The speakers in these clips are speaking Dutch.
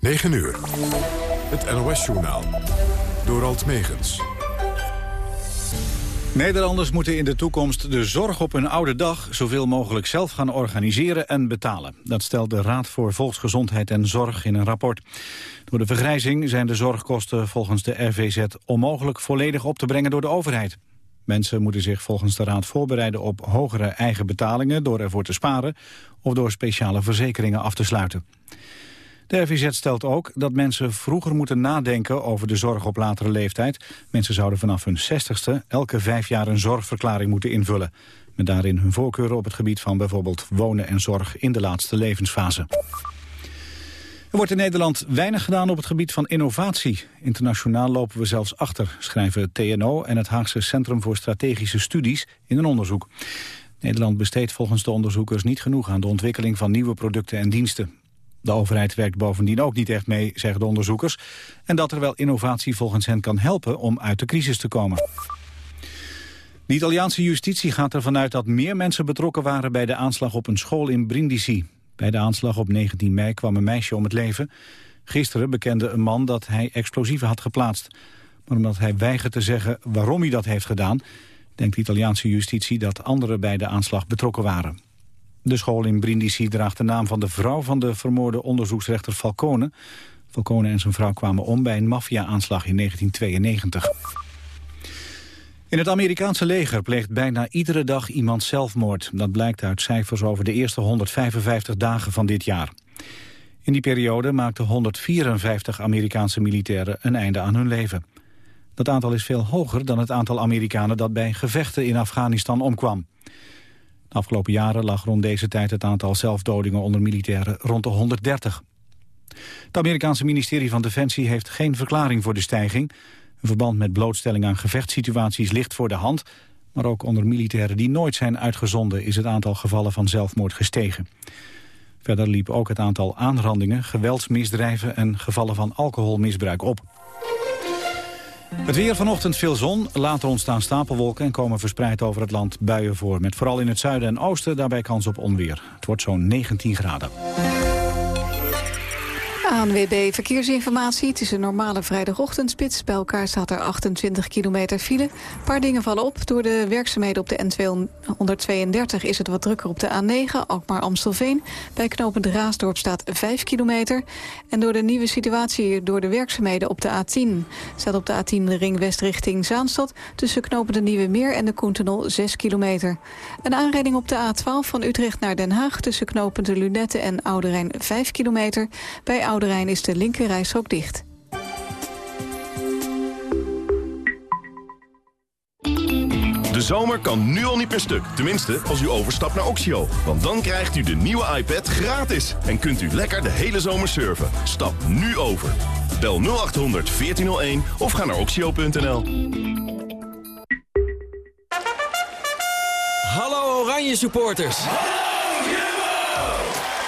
9 uur. Het NOS-journaal. Door Alt Megens. Nederlanders moeten in de toekomst de zorg op hun oude dag... zoveel mogelijk zelf gaan organiseren en betalen. Dat stelt de Raad voor Volksgezondheid en Zorg in een rapport. Door de vergrijzing zijn de zorgkosten volgens de RVZ... onmogelijk volledig op te brengen door de overheid. Mensen moeten zich volgens de Raad voorbereiden op hogere eigen betalingen... door ervoor te sparen of door speciale verzekeringen af te sluiten. De RVZ stelt ook dat mensen vroeger moeten nadenken over de zorg op latere leeftijd. Mensen zouden vanaf hun 60ste elke vijf jaar een zorgverklaring moeten invullen. Met daarin hun voorkeuren op het gebied van bijvoorbeeld wonen en zorg in de laatste levensfase. Er wordt in Nederland weinig gedaan op het gebied van innovatie. Internationaal lopen we zelfs achter, schrijven TNO en het Haagse Centrum voor Strategische Studies in een onderzoek. Nederland besteedt volgens de onderzoekers niet genoeg aan de ontwikkeling van nieuwe producten en diensten. De overheid werkt bovendien ook niet echt mee, zeggen de onderzoekers. En dat er wel innovatie volgens hen kan helpen om uit de crisis te komen. De Italiaanse justitie gaat ervan uit dat meer mensen betrokken waren bij de aanslag op een school in Brindisi. Bij de aanslag op 19 mei kwam een meisje om het leven. Gisteren bekende een man dat hij explosieven had geplaatst. Maar omdat hij weigert te zeggen waarom hij dat heeft gedaan... denkt de Italiaanse justitie dat anderen bij de aanslag betrokken waren. De school in Brindisi draagt de naam van de vrouw van de vermoorde onderzoeksrechter Falcone. Falcone en zijn vrouw kwamen om bij een maffia-aanslag in 1992. In het Amerikaanse leger pleegt bijna iedere dag iemand zelfmoord. Dat blijkt uit cijfers over de eerste 155 dagen van dit jaar. In die periode maakten 154 Amerikaanse militairen een einde aan hun leven. Dat aantal is veel hoger dan het aantal Amerikanen dat bij gevechten in Afghanistan omkwam. De afgelopen jaren lag rond deze tijd het aantal zelfdodingen onder militairen rond de 130. Het Amerikaanse ministerie van Defensie heeft geen verklaring voor de stijging. Een verband met blootstelling aan gevechtssituaties ligt voor de hand... maar ook onder militairen die nooit zijn uitgezonden... is het aantal gevallen van zelfmoord gestegen. Verder liep ook het aantal aanrandingen, geweldsmisdrijven... en gevallen van alcoholmisbruik op. Het weer vanochtend veel zon, later ontstaan stapelwolken... en komen verspreid over het land buien voor... met vooral in het zuiden en oosten daarbij kans op onweer. Het wordt zo'n 19 graden. ANWB Verkeersinformatie. Het is een normale vrijdagochtendspits. Bij elkaar staat er 28 kilometer file. Een paar dingen vallen op. Door de werkzaamheden op de N232 is het wat drukker op de A9, Alkmaar-Amstelveen. Bij knooppunt Raasdorp staat 5 kilometer. En door de nieuwe situatie door de werkzaamheden op de A10... staat op de A10 de ring west richting Zaanstad... tussen knooppunt de Nieuwe Meer en de Koentunnel 6 kilometer. Een aanrijding op de A12 van Utrecht naar Den Haag... tussen knooppunt de Lunette en Oude Rijn 5 kilometer. Bij Oude Rijn is de linkerrijstrook dicht. De zomer kan nu al niet meer stuk. Tenminste, als u overstapt naar Oxio. Want dan krijgt u de nieuwe iPad gratis. En kunt u lekker de hele zomer surfen. Stap nu over. Bel 0800 1401 of ga naar oxio.nl. Hallo Oranje supporters.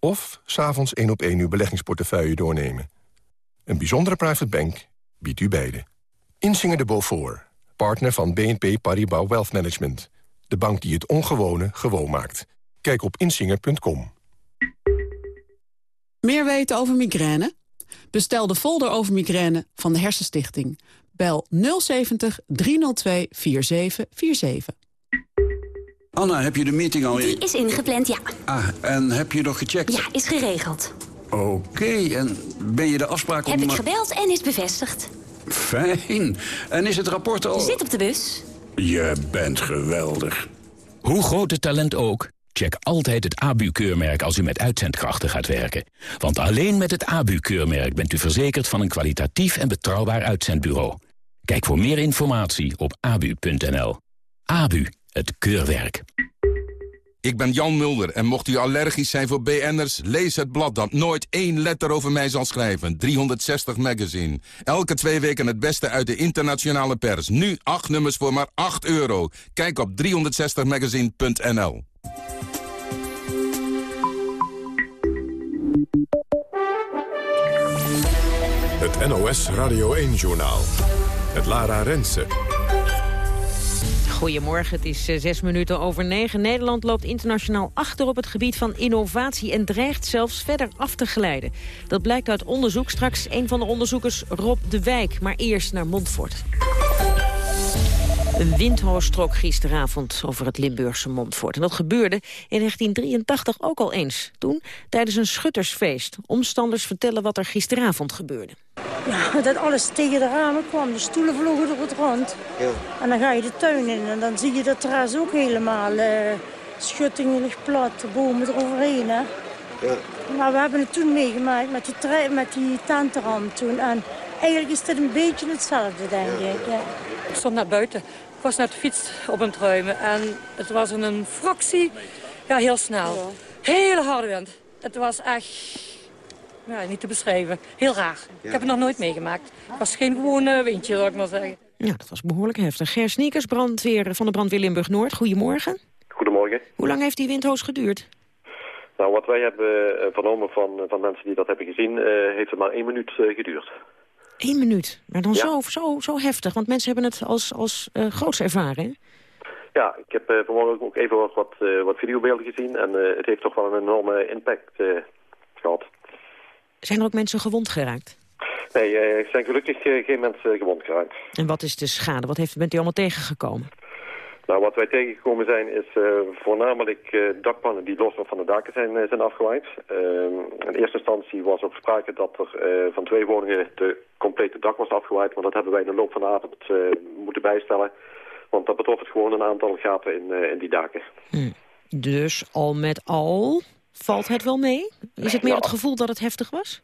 of s'avonds één op één uw beleggingsportefeuille doornemen. Een bijzondere private bank biedt u beide. Insinger de Beaufort, partner van BNP Paribas Wealth Management. De bank die het ongewone gewoon maakt. Kijk op insinger.com. Meer weten over migraine? Bestel de folder over migraine van de Hersenstichting. Bel 070 302 4747. Anna, heb je de meeting al... Die is ingepland, ja. Ah, en heb je nog gecheckt? Ja, is geregeld. Oké, en ben je de afspraak om... Heb ik gebeld en is bevestigd. Fijn. En is het rapport al... Zit op de bus. Je bent geweldig. Hoe groot het talent ook, check altijd het ABU-keurmerk als u met uitzendkrachten gaat werken. Want alleen met het ABU-keurmerk bent u verzekerd van een kwalitatief en betrouwbaar uitzendbureau. Kijk voor meer informatie op abu.nl. ABU, het keurwerk. Ik ben Jan Mulder en mocht u allergisch zijn voor BN'ers... lees het blad dat nooit één letter over mij zal schrijven. 360 Magazine. Elke twee weken het beste uit de internationale pers. Nu acht nummers voor maar 8 euro. Kijk op 360magazine.nl. Het NOS Radio 1-journaal. Het Lara Rensen. Goedemorgen, het is eh, zes minuten over negen. Nederland loopt internationaal achter op het gebied van innovatie... en dreigt zelfs verder af te glijden. Dat blijkt uit onderzoek. Straks een van de onderzoekers, Rob de Wijk. Maar eerst naar Montfort. Een windhoos trok gisteravond over het Limburgse Montfort. En dat gebeurde in 1983 ook al eens. Toen tijdens een schuttersfeest. Omstanders vertellen wat er gisteravond gebeurde. Ja, dat alles tegen de ramen kwam. De stoelen vlogen door het rond. Ja. En dan ga je de tuin in en dan zie je dat terras ook helemaal... Uh, schuttingen ligt plat, de bomen eroverheen. Hè. Ja. Maar we hebben het toen meegemaakt met die, met die tentenram toen. En eigenlijk is dit een beetje hetzelfde, denk ik. Ja. Ik stond naar buiten. Ik was naar de fiets op een ruimen en het was in een fractie, ja, heel snel. Hele harde wind. Het was echt, ja, niet te beschrijven, heel raar. Ik heb het nog nooit meegemaakt. Het was geen gewone windje, zou ik maar zeggen. Ja, dat was behoorlijk heftig. Ger Sneekers, brandweer van de brandweer Limburg-Noord. Goedemorgen. Goedemorgen. Hoe lang heeft die windhoos geduurd? Nou, wat wij hebben eh, vernomen van, van mensen die dat hebben gezien, uh, heeft het maar één minuut uh, geduurd. Eén minuut. Maar dan zo, zo, zo heftig, want mensen hebben het als, als uh, groots ervaren. Hè? Ja, ik heb uh, vanmorgen ook even wat, uh, wat videobeelden gezien en het heeft toch wel een enorme impact gehad. Zijn er ook mensen gewond geraakt? Nee, er zijn gelukkig geen mensen gewond geraakt. En wat is de schade? Wat heeft, bent u allemaal tegengekomen? Nou, wat wij tegengekomen zijn is uh, voornamelijk uh, dakpannen die los van de daken zijn, zijn afgewaaid. in eerste instantie was ook sprake dat er van twee woningen de complete dak was afgewaaid. Maar dat hebben wij in de loop van de avond moeten bijstellen. Want dat betrof het gewoon een aantal gaten in, in die daken. Hm. Dus al met al valt het wel mee? Is het meer het gevoel dat het heftig was?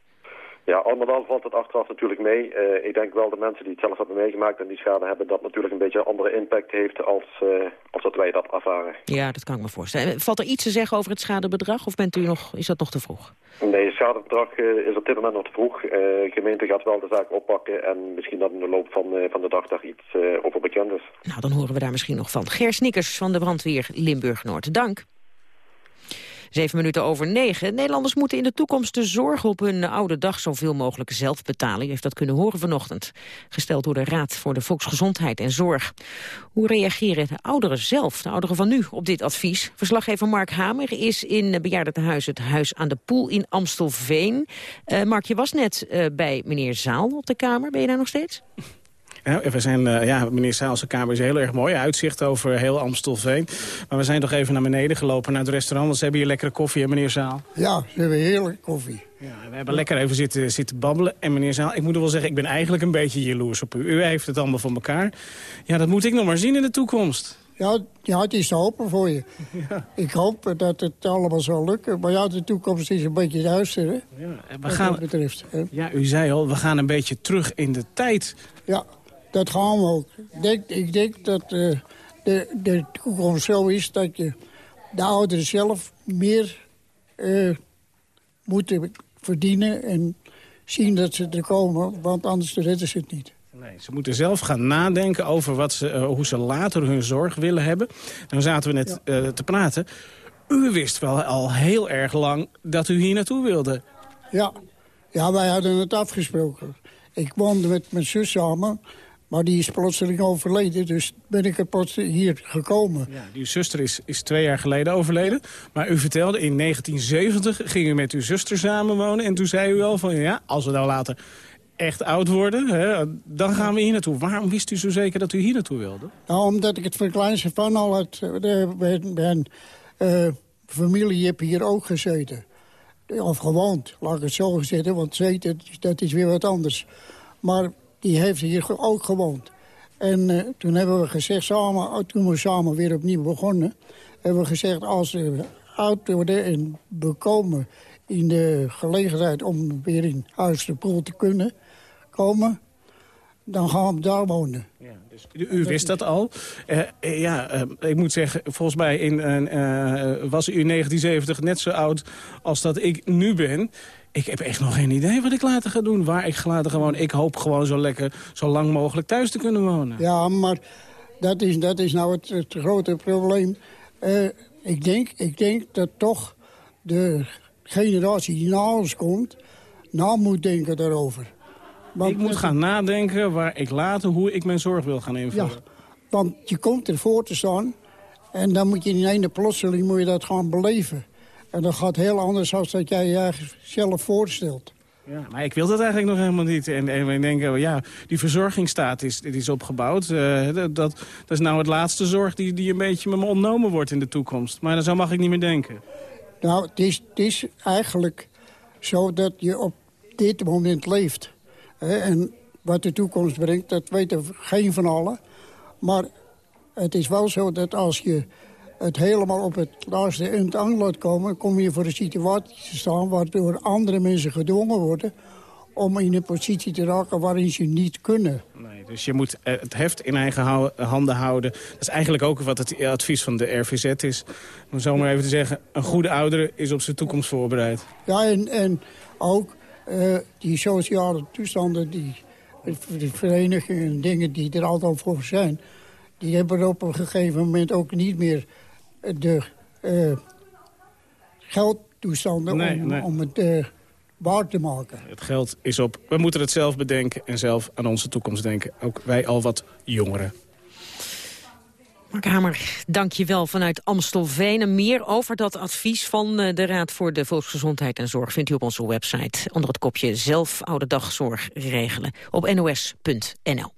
Ja, al met al valt het achteraf natuurlijk mee. Uh, ik denk wel de mensen die het zelf hebben meegemaakt en die schade hebben... dat natuurlijk een beetje een andere impact heeft als, uh, als dat wij dat ervaren. Ja, dat kan ik me voorstellen. Valt er iets te zeggen over het schadebedrag of bent u nog, is dat nog te vroeg? Nee, het schadebedrag uh, is op dit moment nog te vroeg. de gemeente gaat wel de zaak oppakken en misschien dat in de loop van, van de dag daar iets over bekend is. Nou, dan horen we daar misschien nog van. Ger Snickers van de brandweer Limburg-Noord. Dank. Zeven minuten over negen. Nederlanders moeten in de toekomst de zorg op hun oude dag zoveel mogelijk zelf betalen. U heeft dat kunnen horen vanochtend. Gesteld door de Raad voor de Volksgezondheid en Zorg. Hoe reageren de ouderen zelf, de ouderen van nu, op dit advies? Verslaggever Mark Hamer is in bejaardentehuis het Huis aan de Poel in Amstelveen. Uh, Mark, je was net uh, bij meneer Zaal op de Kamer. Ben je daar nog steeds? We zijn, uh, ja, meneer Saalse kamer is heel erg mooi. Uitzicht over heel Amstelveen. Maar we zijn toch even naar beneden gelopen naar het restaurant. Want ze hebben hier lekkere koffie, hè, meneer Zaal? Ja, ze hebben heerlijke koffie. Ja, we hebben lekker even zitten, zitten babbelen. En meneer Zaal, ik moet er wel zeggen, ik ben eigenlijk een beetje jaloers op u. U heeft het allemaal voor elkaar. Ja, dat moet ik nog maar zien in de toekomst. Ja, ja het is te hopen voor je. Ja. Ik hoop dat het allemaal zal lukken. Maar ja, de toekomst is een beetje duister, hè? Ja, we gaan, betreft. Hè? Ja, u zei al, we gaan een beetje terug in de tijd. Ja, dat gaan we ook. Ik denk, ik denk dat uh, de, de toekomst zo is dat je de ouderen zelf meer uh, moeten verdienen... en zien dat ze er komen, want anders redden ze het niet. Nee, ze moeten zelf gaan nadenken over wat ze, uh, hoe ze later hun zorg willen hebben. Dan zaten we net ja. te praten. U wist wel al heel erg lang dat u hier naartoe wilde. Ja, ja wij hadden het afgesproken. Ik woonde met mijn zus samen... Maar die is plotseling overleden, dus ben ik er plotseling hier gekomen. Ja, uw zuster is, is twee jaar geleden overleden. Maar u vertelde, in 1970 ging u met uw zuster samenwonen. En toen zei u al van, ja, als we nou later echt oud worden, hè, dan gaan we hier naartoe. Waarom wist u zo zeker dat u hier naartoe wilde? Nou, omdat ik het van kleins van al had... Mijn uh, familie heb hier ook gezeten. Of gewoond, laat ik het zo gezeten, want zeten, dat is weer wat anders. Maar die heeft hier ook gewoond. En uh, toen hebben we gezegd, samen, toen we samen weer opnieuw begonnen... hebben we gezegd, als we oud worden en bekomen in de gelegenheid... om weer in Huis de Poel te kunnen komen... dan gaan we daar wonen. U, u wist dat al. Eh, eh, ja, eh, ik moet zeggen, volgens mij in, eh, eh, was u in 1970 net zo oud als dat ik nu ben. Ik heb echt nog geen idee wat ik later ga doen. Waar ik later gewoon. Ik hoop gewoon zo lekker, zo lang mogelijk thuis te kunnen wonen. Ja, maar dat is, dat is nou het, het grote probleem. Eh, ik, denk, ik denk dat toch de generatie die na ons komt... na moet denken daarover. ik moet gaan nadenken waar ik later, hoe ik mijn zorg wil gaan invullen. Ja, want je komt ervoor te staan... en dan moet je in ene plotseling moet je dat gaan beleven. En dat gaat heel anders dan dat jij je zelf voorstelt. Ja, maar ik wil dat eigenlijk nog helemaal niet. En, en we denken, ja, die verzorgingsstaat is, is opgebouwd. Eh, dat, dat is nou het laatste zorg die, die een beetje me ontnomen wordt in de toekomst. Maar zo mag ik niet meer denken. Nou, het is, het is eigenlijk zo dat je op dit moment leeft. En wat de toekomst brengt, dat weten geen van allen. Maar het is wel zo dat als je het helemaal op het laatste eind aan laat komen... kom je voor een situatie te staan waardoor andere mensen gedwongen worden... om in een positie te raken waarin ze niet kunnen. Nee, dus je moet eh, het heft in eigen handen houden. Dat is eigenlijk ook wat het advies van de RVZ is. Om zo maar even te zeggen, een goede oudere is op zijn toekomst voorbereid. Ja, en, en ook eh, die sociale toestanden, die de verenigingen en dingen die er altijd voor zijn... die hebben op een gegeven moment ook niet meer de eh, geldtoestanden Nee, om, nee. om het eh, waar te maken. Het geld is op. We moeten het zelf bedenken en zelf aan onze toekomst denken. Ook wij al wat jongeren. Mark Hamer, dank je wel vanuit Amstelveen. En meer over dat advies van eh, de Raad voor de Volksgezondheid en Zorg... vindt u op onze website onder het kopje zelf oude dagzorg regelen op nos.nl.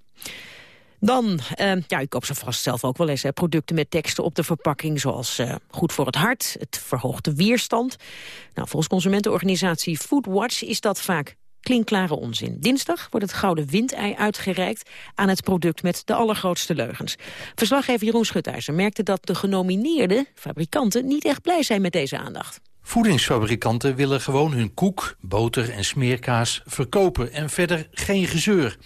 Dan, eh, ja, u koopt ze vast zelf ook wel eens, hè, producten met teksten op de verpakking... zoals eh, goed voor het hart, het verhoogt de weerstand. Nou, volgens consumentenorganisatie Foodwatch is dat vaak klinkklare onzin. Dinsdag wordt het Gouden Windei uitgereikt aan het product met de allergrootste leugens. Verslaggever Jeroen Schutijzer merkte dat de genomineerde fabrikanten niet echt blij zijn met deze aandacht. Voedingsfabrikanten willen gewoon hun koek, boter en smeerkaas verkopen en verder geen gezeur.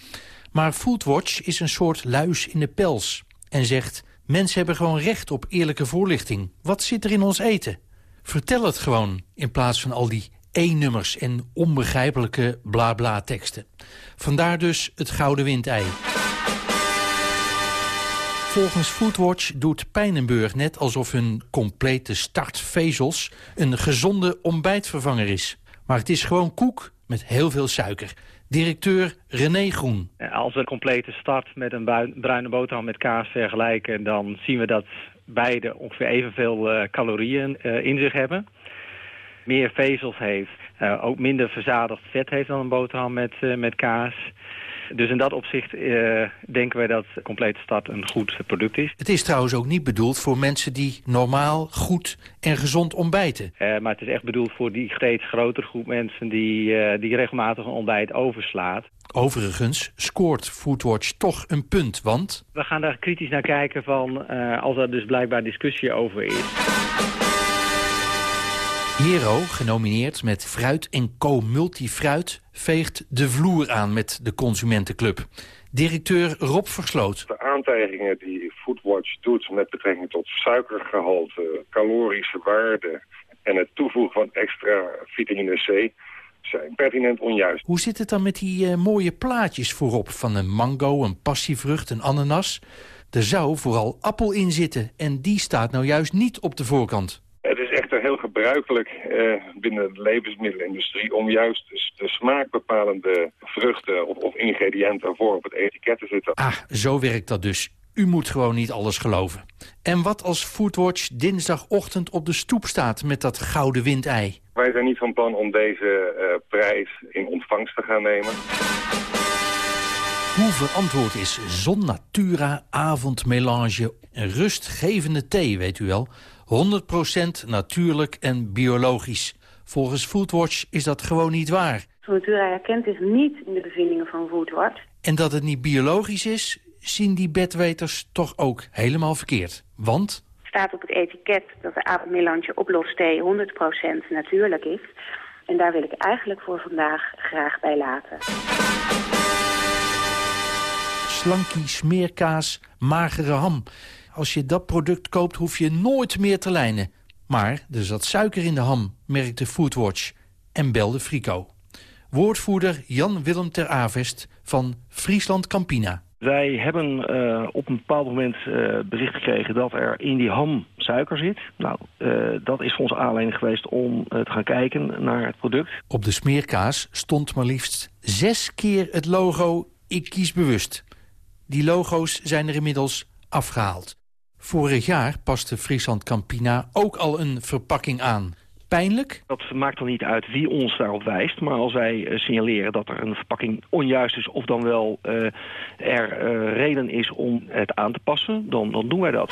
Maar Foodwatch is een soort luis in de pels en zegt... mensen hebben gewoon recht op eerlijke voorlichting. Wat zit er in ons eten? Vertel het gewoon in plaats van al die E-nummers en onbegrijpelijke bla-bla-teksten. Vandaar dus het gouden windei. Volgens Foodwatch doet Pijnenburg net alsof hun complete start vezels een gezonde ontbijtvervanger is. Maar het is gewoon koek met heel veel suiker. Directeur René Groen. Als we een complete start met een bruine boterham met kaas vergelijken... dan zien we dat beide ongeveer evenveel eh, calorieën eh, in zich hebben. Meer vezels heeft, eh, ook minder verzadigd vet heeft dan een boterham met, met kaas. Dus in dat opzicht eh, denken wij dat complete start een goed product is. Het is trouwens ook niet bedoeld voor mensen die normaal, goed en gezond ontbijten. Eh, maar het is echt bedoeld voor die steeds grotere groep mensen die, eh, die regelmatig een ontbijt overslaat. Overigens scoort Foodwatch toch een punt, want... We gaan daar kritisch naar kijken van als er dus blijkbaar discussie over is. Hero, genomineerd met Fruit en Co Multifruit... veegt de vloer aan met de Consumentenclub. Directeur Rob Versloot. De aantijgingen die Foodwatch doet met betrekking tot suikergehalte, calorische waarde en het toevoegen van extra vitamine C zijn pertinent onjuist. Hoe zit het dan met die eh, mooie plaatjes voorop van een mango, een passievrucht, een ananas? Er zou vooral appel in zitten en die staat nou juist niet op de voorkant. Echter heel gebruikelijk eh, binnen de levensmiddelenindustrie om juist de, de smaakbepalende vruchten of, of ingrediënten ervoor op het etiket te zetten. Ah, zo werkt dat dus. U moet gewoon niet alles geloven. En wat als Foodwatch dinsdagochtend op de stoep staat met dat gouden windei? Wij zijn niet van plan om deze eh, prijs in ontvangst te gaan nemen. Hoe verantwoord is Zon Natura avondmelange een rustgevende thee, weet u wel? 100% natuurlijk en biologisch. Volgens Foodwatch is dat gewoon niet waar. Natura herkent zich niet in de bevindingen van Foodwatch. En dat het niet biologisch is, zien die bedweters toch ook helemaal verkeerd. Want staat op het etiket dat de avondmelange oplosthee 100% natuurlijk is. En daar wil ik eigenlijk voor vandaag graag bij laten. slankie, smeerkaas, magere ham. Als je dat product koopt, hoef je nooit meer te lijnen. Maar er zat suiker in de ham, merkte Foodwatch. En belde Frico. Woordvoerder Jan-Willem ter Avest van Friesland Campina. Wij hebben uh, op een bepaald moment uh, bericht gekregen dat er in die ham suiker zit. Nou, uh, dat is voor ons aanleiding geweest om te gaan kijken naar het product. Op de smeerkaas stond maar liefst zes keer het logo Ik kies bewust. Die logo's zijn er inmiddels afgehaald. Vorig jaar paste Friesland Campina ook al een verpakking aan pijnlijk? Dat maakt dan niet uit wie ons daarop wijst. Maar als wij uh, signaleren dat er een verpakking onjuist is... of dan wel uh, er uh, reden is om het aan te passen, dan, dan doen wij dat.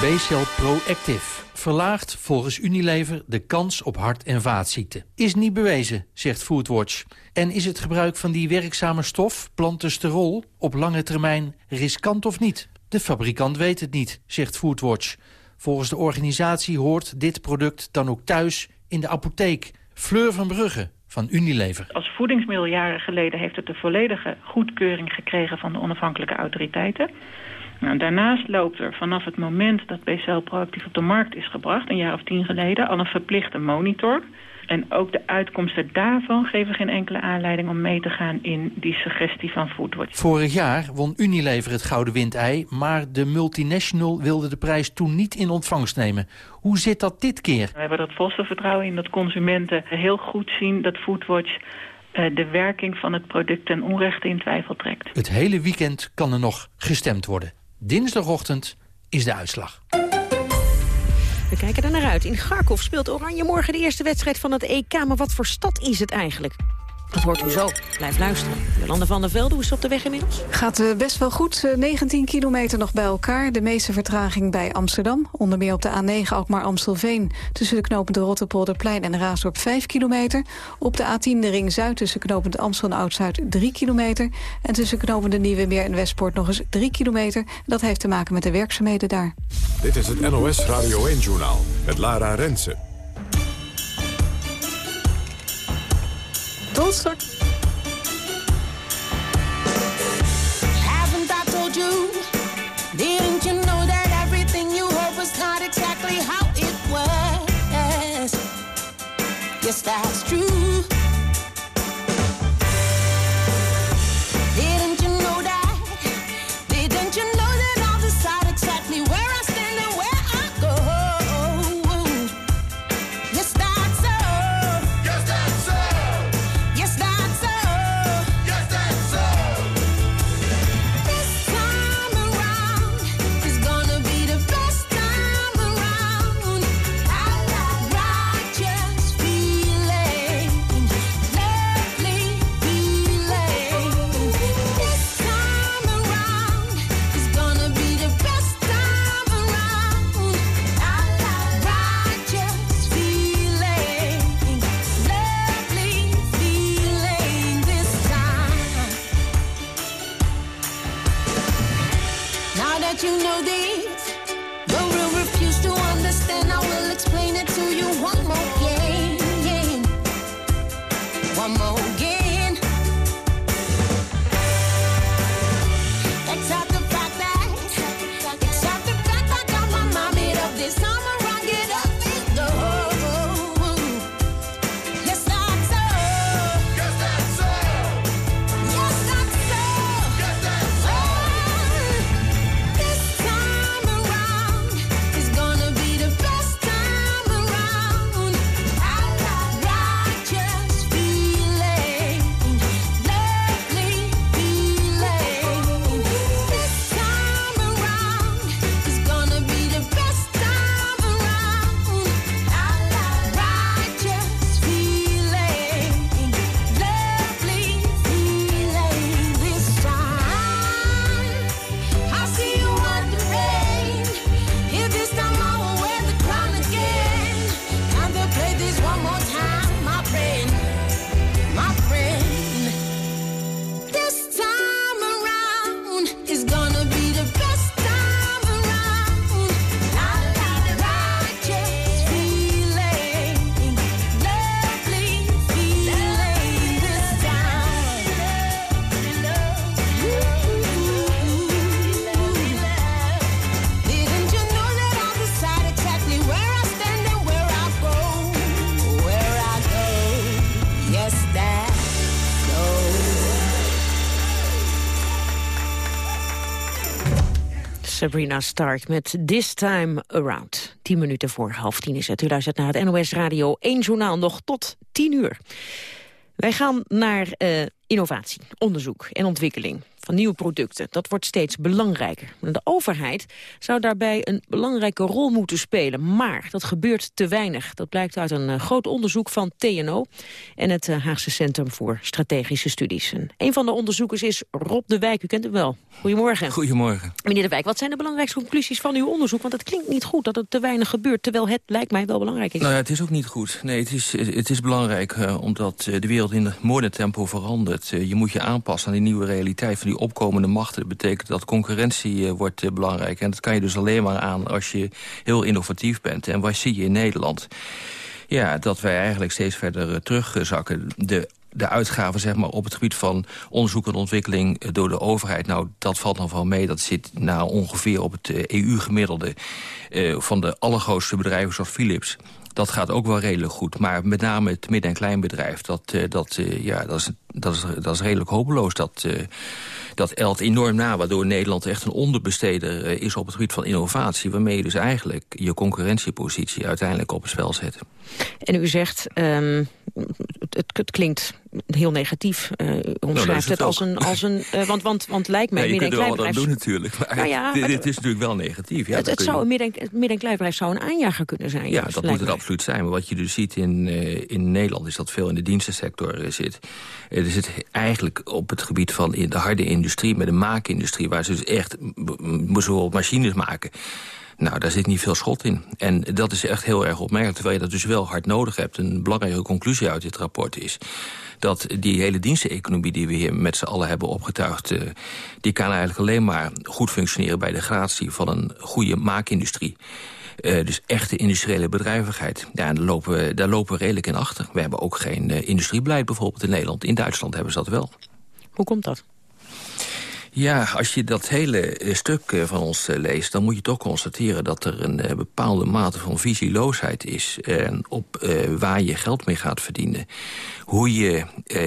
B-cell Proactive verlaagt volgens Unilever de kans op hart- en vaatziekten. Is niet bewezen, zegt Foodwatch. En is het gebruik van die werkzame stof, plantesterol, op lange termijn riskant of niet? De fabrikant weet het niet, zegt Foodwatch. Volgens de organisatie hoort dit product dan ook thuis in de apotheek. Fleur van Brugge van Unilever. Als voedingsmiddel jaren geleden heeft het de volledige goedkeuring gekregen van de onafhankelijke autoriteiten. Nou, daarnaast loopt er vanaf het moment dat BCL proactief op de markt is gebracht, een jaar of tien geleden, al een verplichte monitor. En ook de uitkomsten daarvan geven geen enkele aanleiding om mee te gaan in die suggestie van Foodwatch. Vorig jaar won Unilever het Gouden Windei, maar de multinational wilde de prijs toen niet in ontvangst nemen. Hoe zit dat dit keer? We hebben dat volste vertrouwen in dat consumenten heel goed zien dat Foodwatch uh, de werking van het product ten onrechte in twijfel trekt. Het hele weekend kan er nog gestemd worden. Dinsdagochtend is de uitslag. We kijken er naar uit. In Garkov speelt Oranje morgen de eerste wedstrijd van het EK. Maar wat voor stad is het eigenlijk? Dat hoort u zo. Blijf luisteren. Jolanda van der Velde, hoe is het op de weg inmiddels? Gaat uh, best wel goed. Uh, 19 kilometer nog bij elkaar. De meeste vertraging bij Amsterdam. Onder meer op de A9 Alkmaar-Amstelveen. Tussen de knopend Rotterpolderplein en Raasdorp 5 kilometer. Op de A10 de Ring Zuid tussen knopend Amstel en Oud-Zuid 3 kilometer. En tussen knopend de Nieuwe Meer en Westpoort nog eens 3 kilometer. Dat heeft te maken met de werkzaamheden daar. Dit is het NOS Radio 1-journaal met Lara Rensen. Dulcert. Sabrina Stark met This Time Around. Tien minuten voor half tien is het. U luistert naar het NOS Radio 1 journaal nog tot tien uur. Wij gaan naar eh, innovatie, onderzoek en ontwikkeling van nieuwe producten. Dat wordt steeds belangrijker. De overheid zou daarbij een belangrijke rol moeten spelen. Maar dat gebeurt te weinig. Dat blijkt uit een eh, groot onderzoek van TNO... en het eh, Haagse Centrum voor Strategische Studies. En een van de onderzoekers is Rob de Wijk. U kent hem wel. Goedemorgen. Goedemorgen. Meneer de Wijk, wat zijn de belangrijkste conclusies van uw onderzoek? Want het klinkt niet goed dat het te weinig gebeurt... terwijl het, lijkt mij, wel belangrijk is. Nou ja, het is ook niet goed. Nee, het is, het is belangrijk eh, omdat de wereld in moordentempo verandert. Je moet je aanpassen aan die nieuwe realiteit van die opkomende machten. Betekent dat concurrentie eh, wordt eh, belangrijk. En dat kan je dus alleen maar aan als je heel innovatief bent. En wat zie je in Nederland? Ja, dat wij eigenlijk steeds verder eh, terugzakken. De de uitgaven zeg maar, op het gebied van onderzoek en ontwikkeling door de overheid... nou, dat valt nog wel mee. Dat zit nou ongeveer op het EU-gemiddelde eh, van de allergrootste bedrijven zoals Philips. Dat gaat ook wel redelijk goed. Maar met name het midden- en kleinbedrijf, dat, dat, ja, dat, is, dat, is, dat is redelijk hopeloos. Dat, dat elt enorm na, waardoor Nederland echt een onderbesteder eh, is op het gebied van innovatie. Waarmee je dus eigenlijk je concurrentiepositie uiteindelijk op het spel zet. En u zegt, ehm, het, het, klinkt heel negatief. eh, u omschrijft het het als een... Als een eh, want, want, want lijkt mij, Ja, je kunt er wel wat aan doen natuurlijk. Maar Nou ja, dit, is natuurlijk wel negatief. Ja, het, zou een midden- het midden- en kleinbedrijf zou een aanjager kunnen zijn. Ja, dat moet het mij. absoluut zijn. Maar wat je dus ziet in, in Nederland is dat veel in de dienstensector zit. Er zit eigenlijk op het gebied van de harde industrie... met de maakindustrie, waar ze dus echt bijvoorbeeld machines maken... Nou, daar zit niet veel schot in. En dat is echt heel erg opmerkelijk, terwijl je dat dus wel hard nodig hebt. Een belangrijke conclusie uit dit rapport is dat die hele diensteconomie die we hier met z'n allen hebben opgetuigd... eh, die kan eigenlijk alleen maar goed functioneren bij de gratie van een goede maakindustrie. Eh, dus echte industriële bedrijvigheid. Ja, daar, lopen we, daar lopen we redelijk in achter. We hebben ook geen eh, industriebeleid bijvoorbeeld in Nederland. In Duitsland hebben ze dat wel. Hoe komt dat? Ja, als je dat hele eh, stuk eh, van ons eh, leest... dan moet je toch constateren dat er een bepaalde mate van visieloosheid is... op waar je geld mee gaat verdienen. Hoe je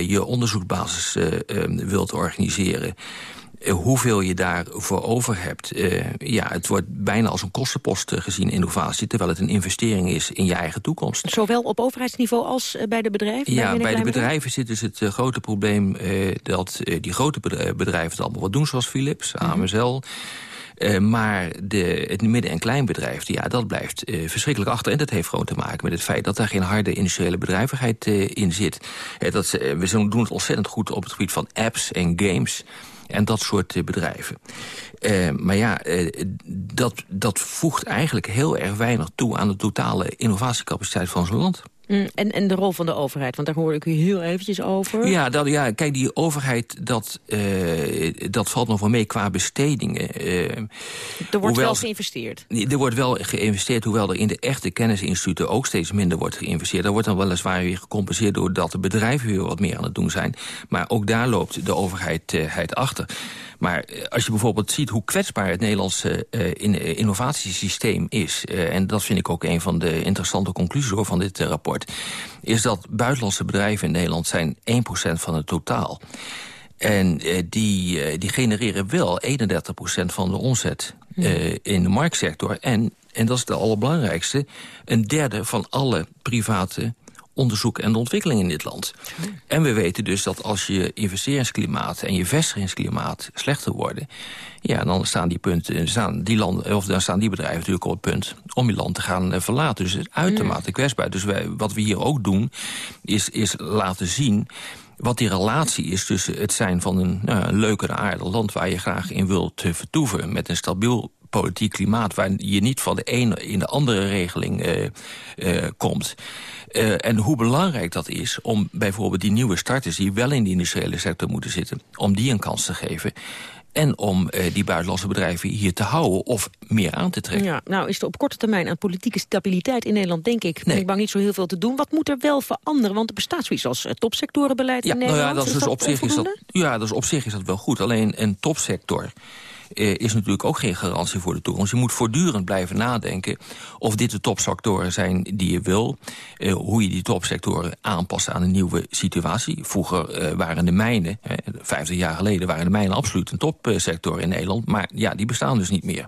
je onderzoeksbasis eh, wilt organiseren... Eh, hoeveel je daarvoor over hebt. Eh, ja, het wordt bijna als een kostenpost eh, gezien, innovatie... terwijl het een investering is in je eigen toekomst. Zowel op overheidsniveau als bij de bedrijven? Ja, bij de bedrijven zit dus het grote probleem... dat die grote bedrijven, het allemaal wat doen, zoals Philips, Mhm. AMSL... Maar de, het midden- en kleinbedrijf, ja, dat blijft verschrikkelijk achter. En dat heeft gewoon te maken met het feit dat daar geen harde industriële bedrijvigheid in zit. Dat, ze- we zo- doen het ontzettend goed op het gebied van apps en games en dat soort eh, bedrijven. Eh, maar ja, eh, dat, dat voegt eigenlijk heel erg weinig toe... aan de totale innovatiecapaciteit van zo'n land. Mm, en, en de rol van de overheid, want daar hoor ik u heel eventjes over. Ja, dat, ja, kijk, die overheid, dat, eh, dat valt nog wel mee qua bestedingen. Eh, er wordt hoewel wel geïnvesteerd. Er wordt wel geïnvesteerd, hoewel er in de echte kennisinstituten ook steeds minder wordt geïnvesteerd. Daar wordt dan weliswaar weer gecompenseerd doordat de bedrijven weer wat meer aan het doen zijn. Maar ook daar loopt de overheid eh, achter. Maar eh, als je bijvoorbeeld ziet hoe kwetsbaar het Nederlandse eh, eh, innovatiesysteem is... en dat vind ik ook een van de interessante conclusies hoor, van dit rapport... is dat buitenlandse bedrijven in Nederland zijn 1% van het totaal. En die, die genereren wel 31% van de omzet eh, in de marktsector. En, en dat is het allerbelangrijkste... een derde van alle private onderzoek en ontwikkeling in dit land. En we weten dus dat als je investeringsklimaat en je vestigingsklimaat slechter worden... ja, dan staan die punten, staan die landen, of dan staan die bedrijven natuurlijk op het punt om je land te gaan eh, verlaten. Dus het is uitermate kwetsbaar. Dus wij, wat we hier ook doen, is, is laten zien wat die relatie is tussen het zijn van een, nou, een aardig land... waar je graag in wilt eh, vertoeven met een stabiel politiek klimaat... waar je niet van de ene in de andere regeling eh, eh, komt. Eh, en hoe belangrijk dat is om bijvoorbeeld die nieuwe starters... die wel in de industriële sector moeten zitten, om die een kans te geven... en om eh, die buitenlandse bedrijven hier te houden of meer aan te trekken. Ja, nou is er op korte termijn aan politieke stabiliteit in Nederland, denk ik, ben ik bang niet zo heel veel te doen. Wat moet er wel veranderen? Want er bestaat zoiets als eh, topsectorenbeleid Ja, in nou Nederland. ja, dat is dus op zich is dat, ja, dat is op zich is dat wel goed. Alleen een topsector eh, is natuurlijk ook geen garantie voor de toekomst. Je moet voortdurend blijven nadenken of dit de topsectoren zijn die je wil. eh, hoe je die topsectoren aanpast aan een nieuwe situatie. Vroeger eh, waren de mijnen, eh, 50 jaar geleden waren de mijnen absoluut een topsector in Nederland. Maar ja, die bestaan dus niet meer.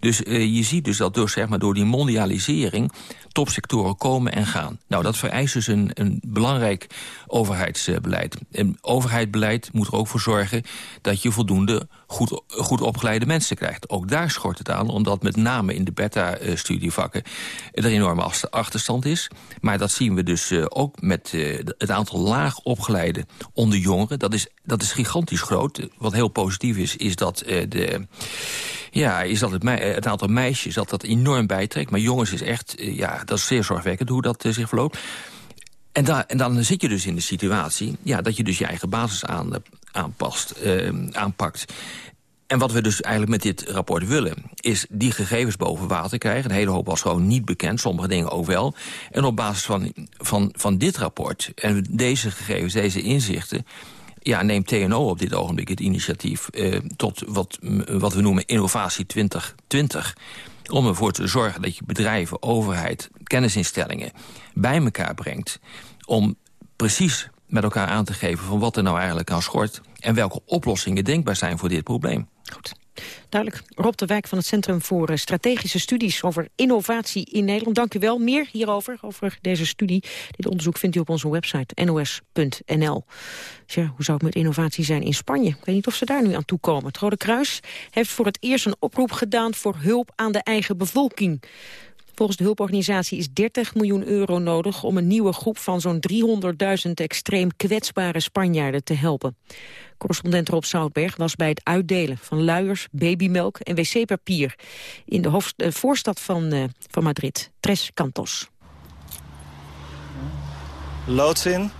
Dus je ziet dus dat door, zeg maar, door die mondialisering topsectoren komen en gaan. Nou, dat vereist dus een, een belangrijk overheidsbeleid. En overheidsbeleid moet er ook voor zorgen dat je voldoende goed, goed opgeleide mensen krijgt. Ook daar schort het aan, omdat met name in de beta-studievakken er een enorme achter- achterstand is. Maar dat zien we dus eh, ook met eh, het aantal laag opgeleide onder jongeren. Dat is, dat is gigantisch groot. Wat heel positief is, is dat, eh, de, ja, is dat het, het aantal meisjes dat dat enorm bijtrekt. Maar jongens is echt, ja, dat is zeer zorgwekkend hoe dat zich verloopt. En, daar en dan zit je dus in de situatie ja, dat je dus je eigen basis aan, aanpast, eh, aanpakt. En wat we dus eigenlijk met dit rapport willen... is die gegevens boven water krijgen. Een hele hoop was gewoon niet bekend, sommige dingen ook wel. En op basis van, van, van dit rapport en deze gegevens, deze inzichten... Ja, neemt TNO op dit ogenblik het initiatief... Eh, tot wat, wat we noemen innovatie 2020 om ervoor te zorgen dat je bedrijven, overheid, kennisinstellingen bij elkaar brengt. Om precies met elkaar aan te geven van wat er nou eigenlijk aan schort... en welke oplossingen denkbaar zijn voor dit probleem. Goed. Duidelijk. Rob de Wijk van het Centrum voor eh, Strategische Studies over Innovatie in Nederland. Dank u wel. Meer hierover, over deze studie. Dit onderzoek vindt u op onze website nos.nl. Tja, hoe zou het met innovatie zijn in Spanje? Ik weet niet of ze daar nu aan toe komen. Het Rode Kruis heeft voor het eerst een oproep gedaan voor hulp aan de eigen bevolking. Volgens de hulporganisatie is 30 miljoen euro nodig om een nieuwe groep van zo'n 300.000 extreem kwetsbare Spanjaarden te helpen. Correspondent Rob Zoutberg was bij het uitdelen van luiers, babymelk en wc-papier in de eh, voorstad van, eh, van Madrid, Tres Cantos. Loods in.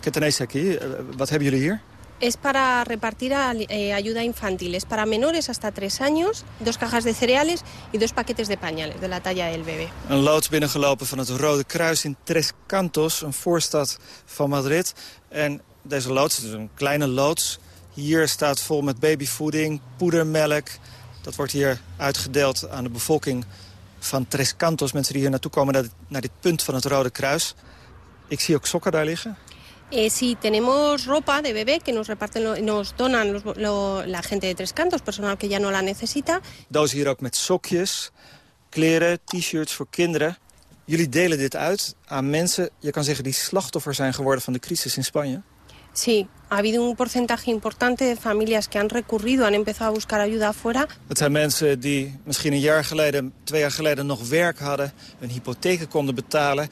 Eh, Wat hebben jullie hier? Es para repartir eh, ayuda infantil. Es para menores hasta tres años, dos cajas de cereales y dos paquetes de pañales de la talla del bebé. Een loods binnengelopen van het Rode Kruis in Tres Cantos, een voorstad van Madrid. En deze loods, is een kleine loods, hier staat vol met babyvoeding, poedermelk. Dat wordt hier uitgedeeld aan de bevolking van Tres Cantos. Mensen die hier naartoe komen naar dit punt van het Rode Kruis. Ik zie ook sokken daar liggen. Eh, sí, tenemos ropa de bebé que nos reparten, nos donan los- lo- la gente de Tres Cantos, personal que ya no la necesita. Dozen hier ook met sokjes, kleren, t-shirts voor kinderen. Jullie delen dit uit aan mensen, je kan zeggen, die slachtoffer zijn geworden van de crisis in Spanje. Sí, ha habido un porcentaje importante de familias que han recurrido, han empezado a buscar ayuda afuera. Het zijn mensen die misschien een jaar geleden, twee jaar geleden nog werk hadden, hun hypotheken konden betalen.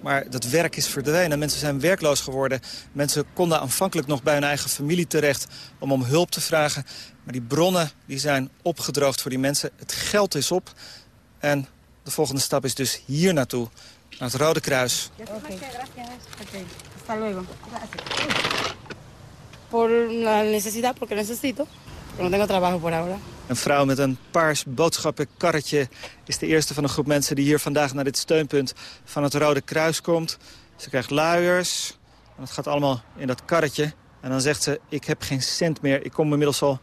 Maar dat werk is verdwenen. Mensen zijn werkloos geworden. Mensen konden aanvankelijk nog bij hun eigen familie terecht om om hulp te vragen. Maar die bronnen die zijn opgedroogd voor die mensen. Het geld is op. En de volgende stap is dus hier naartoe, naar het Rode Kruis. Hasta luego. Por la necesidad, porque necesito. No tengo trabajo por ahora. Een vrouw met een paars boodschappenkarretje is de eerste van een groep mensen die hier vandaag naar dit steunpunt van het Rode Kruis komt. Ze krijgt luiers en dat gaat allemaal in dat karretje. En dan zegt ze, ik heb geen cent meer. Ik kom inmiddels al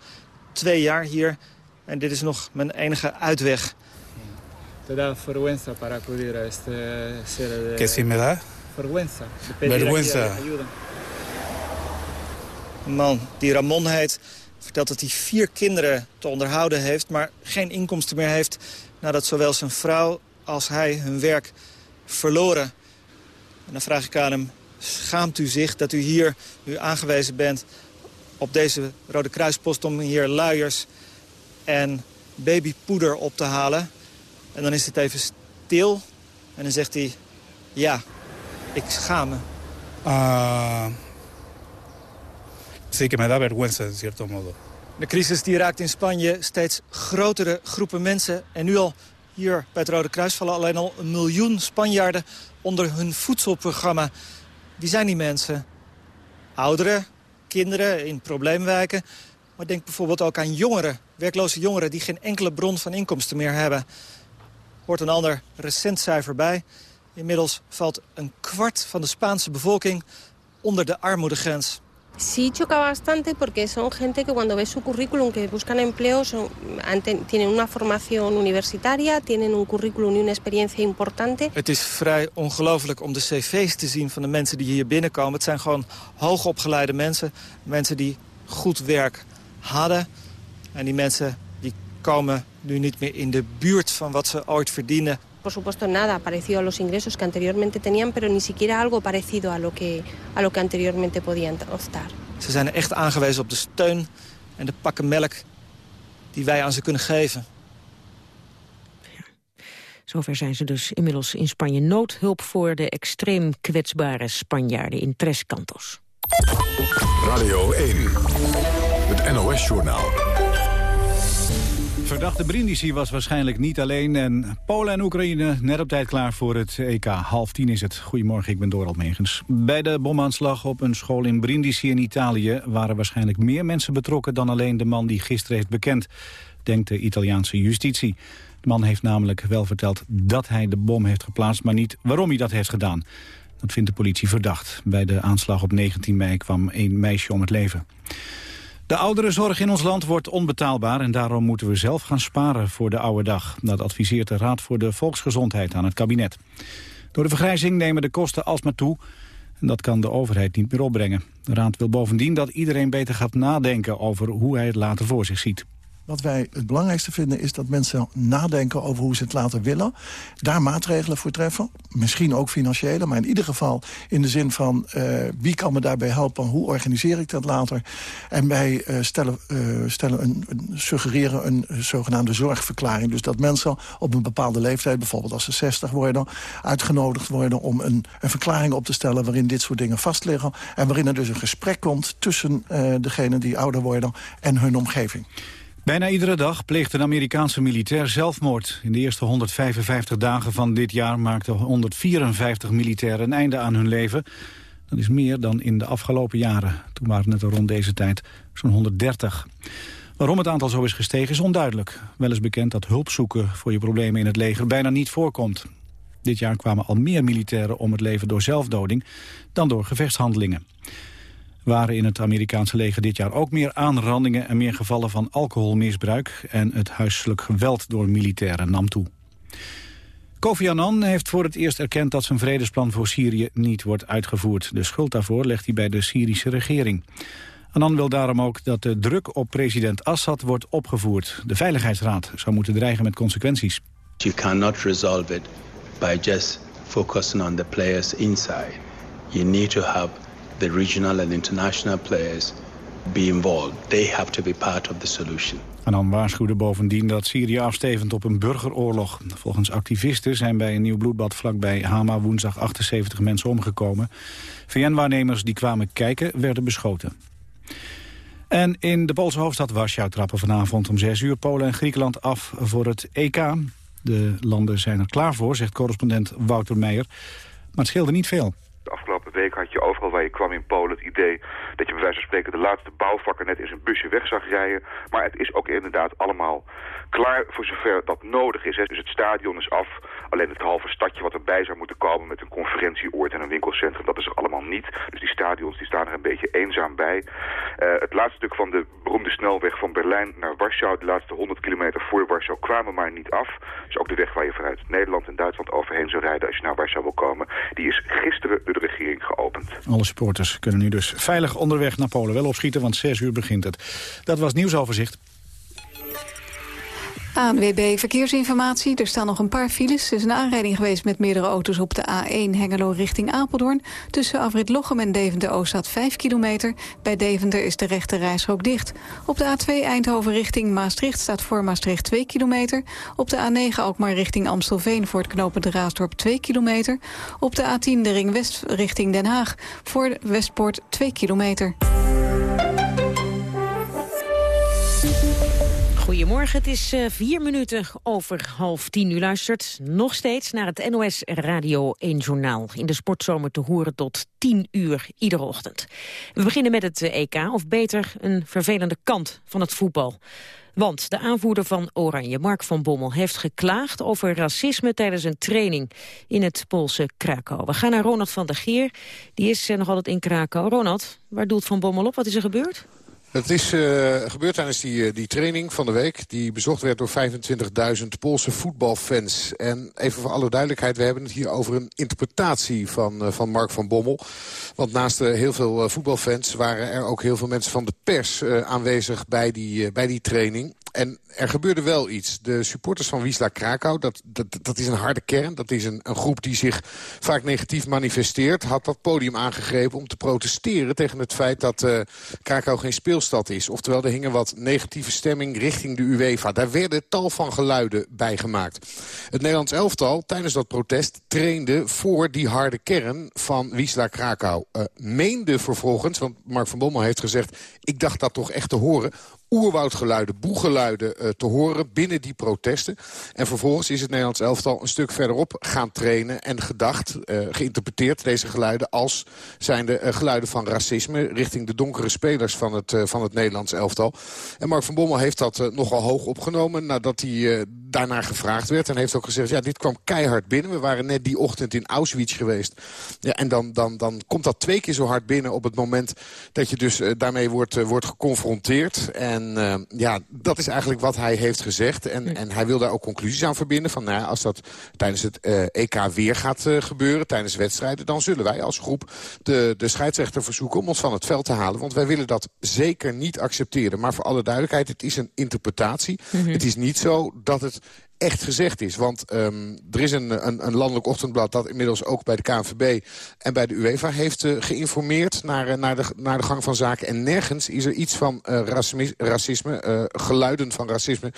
twee jaar hier en dit is nog mijn enige uitweg. ¿Qué sí me da? Vergüenza. man die Ramon heet, vertelt dat hij vier kinderen te onderhouden heeft... maar geen inkomsten meer heeft nadat zowel zijn vrouw als hij hun werk verloren. En dan vraag ik aan hem, schaamt u zich dat u hier nu aangewezen bent... op deze Rode Kruispost om hier luiers en babypoeder op te halen? En dan is het even stil en dan zegt hij, ja, ik schaam me. Ah, me da vergüenza, en cierto modo. De crisis die raakt in Spanje steeds grotere groepen mensen. En nu al hier bij het Rode Kruis vallen alleen al een miljoen Spanjaarden onder hun voedselprogramma. Wie zijn die mensen? Ouderen, kinderen in probleemwijken. Maar denk bijvoorbeeld ook aan jongeren, werkloze jongeren... die geen enkele bron van inkomsten meer hebben. Hoort een ander recent cijfer bij. Inmiddels valt een kwart van de Spaanse bevolking onder de armoedegrens. Sí choca bastante porque son gente que cuando ves su currículum, que buscan empleo, son- tienen una formación universitaria, tienen un currículum y una experiencia importante. Het is vrij ongelooflijk om de cv's te zien van de mensen die hier binnenkomen. Het zijn gewoon hoogopgeleide mensen. Mensen die goed werk hadden. En die mensen die komen nu niet meer in de buurt van wat ze ooit verdienen. Por supuesto, nada parecido a los ingresos que anteriormente tenían, pero ni siquiera algo parecido a lo que, a lo que anteriormente podían optar. Ze zijn echt aangewezen op de steun en de pakken melk die wij aan ze kunnen geven. Zover zijn ze dus inmiddels in Spanje. Noodhulp voor de extreem kwetsbare Spanjaarden in Tres Cantos. Radio 1, het NOS-journaal. Verdachte Brindisi was waarschijnlijk niet alleen. En Polen en Oekraïne net op tijd klaar voor het EK. Half tien is het. Goedemorgen, ik ben Dorald Megens. Bij de bomaanslag op een school in Brindisi in Italië... waren waarschijnlijk meer mensen betrokken dan alleen de man die gisteren heeft bekend. Denkt de Italiaanse justitie. De man heeft namelijk wel verteld dat hij de bom heeft geplaatst... maar niet waarom hij dat heeft gedaan. Dat vindt de politie verdacht. Bij de aanslag op 19 mei kwam een meisje om het leven. De ouderenzorg in ons land wordt onbetaalbaar... en daarom moeten we zelf gaan sparen voor de oude dag. Dat adviseert de Raad voor de Volksgezondheid aan het kabinet. Door de vergrijzing nemen de kosten alsmaar toe... en dat kan de overheid niet meer opbrengen. De Raad wil bovendien dat iedereen beter gaat nadenken... over hoe hij het later voor zich ziet. Wat wij het belangrijkste vinden is dat mensen nadenken over hoe ze het later willen. Daar maatregelen voor treffen. Misschien ook financiële, maar in ieder geval in de zin van... eh, wie kan me daarbij helpen, hoe organiseer ik dat later? En wij eh, stellen, eh, stellen een, suggereren een zogenaamde zorgverklaring. Dus dat mensen op een bepaalde leeftijd, bijvoorbeeld als ze 60 worden... uitgenodigd worden om een, een verklaring op te stellen... waarin dit soort dingen vastliggen. En waarin er dus een gesprek komt tussen degenen die ouder worden en hun omgeving. Bijna iedere dag pleegt een Amerikaanse militair zelfmoord. In de eerste 155 dagen van dit jaar maakten 154 militairen een einde aan hun leven. Dat is meer dan in de afgelopen jaren. Toen waren het er rond deze tijd zo'n 130. Waarom het aantal zo is gestegen is onduidelijk. Wel is bekend dat hulp zoeken voor je problemen in het leger bijna niet voorkomt. Dit jaar kwamen al meer militairen om het leven door zelfdoding dan door gevechtshandelingen waren in het Amerikaanse leger dit jaar ook meer aanrandingen en meer gevallen van alcoholmisbruik en het huiselijk geweld door militairen nam toe. Kofi Annan heeft voor het eerst erkend dat zijn vredesplan voor Syrië niet wordt uitgevoerd. De schuld daarvoor legt hij bij de Syrische regering. Annan wil daarom ook dat de druk op president Assad wordt opgevoerd. De Veiligheidsraad zou moeten dreigen met consequenties. You cannot resolve it by just focusing on the players inside. You need to have the regional and international players be involved. They have to be part of the solution. Annan waarschuwde bovendien dat Syrië afstevend op een burgeroorlog. Volgens activisten zijn bij een nieuw bloedbad vlakbij Hama woensdag 78 mensen omgekomen. VN-waarnemers die kwamen kijken werden beschoten. En in de Poolse hoofdstad Warschau trappen vanavond om 6 uur Polen en Griekenland af voor het EK. De landen zijn er klaar voor, zegt correspondent Wouter Meijer. Maar het scheelde niet veel. De afgelopen week had je overal waar je kwam in Polen het idee dat je bij wijze van spreken de laatste bouwvakker net in zijn busje weg zag rijden. Maar het is ook inderdaad allemaal klaar voor zover dat nodig is. Dus het stadion is af. Alleen het halve stadje wat erbij zou moeten komen met een conferentieoord en een winkelcentrum, dat is er allemaal niet. Dus die stadions die staan er een beetje eenzaam bij. Eh, het laatste stuk van de beroemde snelweg van Berlijn naar Warschau, de laatste 100 kilometer voor Warschau, kwamen maar niet af. Dus ook de weg waar je vanuit Nederland en Duitsland overheen zou rijden als je naar Warschau wil komen, die is gisteren door de regering geopend. Alle supporters kunnen nu dus veilig onderweg naar Polen wel opschieten, want 6 uur begint het. Dat was nieuwsoverzicht. ANWB Verkeersinformatie. Er staan nog een paar files. Er is een aanrijding geweest met meerdere auto's op de A1 Hengelo richting Apeldoorn. Tussen Afrit Lochem en Deventer-Oost staat 5 kilometer. Bij Deventer is de rechte reisrook dicht. Op de A2 Eindhoven richting Maastricht staat voor Maastricht 2 kilometer. Op de A9 Alkmaar richting Amstelveen voor het knopen de Raasdorp 2 kilometer. Op de A10 de ring west richting Den Haag voor Westpoort 2 kilometer. Goedemorgen, het is eh, vier minuten over half tien. U luistert nog steeds naar het NOS Radio 1 Journaal. In de sportzomer te horen tot tien uur iedere ochtend. We beginnen met het eh, EK, of beter een vervelende kant van het voetbal. Want de aanvoerder van Oranje, Mark van Bommel, heeft geklaagd over racisme tijdens een training in het Poolse Krakau. We gaan naar Ronald van der Geer, die is eh, nog altijd in Krakau. Ronald, waar doelt Van Bommel op? Wat is er gebeurd? Het is uh, gebeurd tijdens die, uh, die training van de week... die bezocht werd door 25.000 Poolse voetbalfans. En even voor alle duidelijkheid, we hebben het hier over een interpretatie van, uh, van Mark van Bommel. Want naast heel veel voetbalfans waren er ook heel veel mensen van de pers aanwezig bij die, bij die training. En er gebeurde wel iets. De supporters van Wisla Krakau, dat, dat, dat is een harde kern. Dat is een, een groep die zich vaak negatief manifesteert. Had dat podium aangegrepen om te protesteren tegen het feit dat uh, Krakau geen speelstad is. Oftewel, er hing een wat negatieve stemming richting de UEFA. Daar werden tal van geluiden bij gemaakt. Het Nederlands elftal tijdens dat protest trainde voor die harde kern van Wisla Krakau. Uh, meende vervolgens, want Mark van Bommel heeft gezegd... ik dacht dat toch echt te horen oerwoudgeluiden, boegeluiden uh, te horen binnen die protesten. En vervolgens is het Nederlands elftal een stuk verderop gaan trainen... en gedacht, uh, geïnterpreteerd deze geluiden als zijnde uh, geluiden van racisme... richting de donkere spelers van het, van het Nederlands elftal. En Mark van Bommel heeft dat nogal hoog opgenomen nadat hij daarnaar gevraagd werd. En heeft ook gezegd, ja, dit kwam keihard binnen. We waren net die ochtend in Auschwitz geweest. Ja, en dan, dan, dan komt dat twee keer zo hard binnen op het moment dat je dus daarmee wordt, wordt geconfronteerd... En en uh, ja, dat is eigenlijk wat hij heeft gezegd. En, en hij wil daar ook conclusies aan verbinden. Van nou als dat tijdens het uh, EK weer gaat uh, gebeuren, tijdens wedstrijden... dan zullen wij als groep de, de scheidsrechter verzoeken om ons van het veld te halen. Want wij willen dat zeker niet accepteren. Maar voor alle duidelijkheid, het is een interpretatie. Mm -hmm. Het is niet zo dat het echt gezegd is. Want um, er is een, een, een, landelijk ochtendblad dat inmiddels ook bij de KNVB en bij de UEFA heeft uh, geïnformeerd naar, uh, naar, de, naar de gang van zaken. En nergens is er iets van uh, racisme, racisme geluiden van racisme,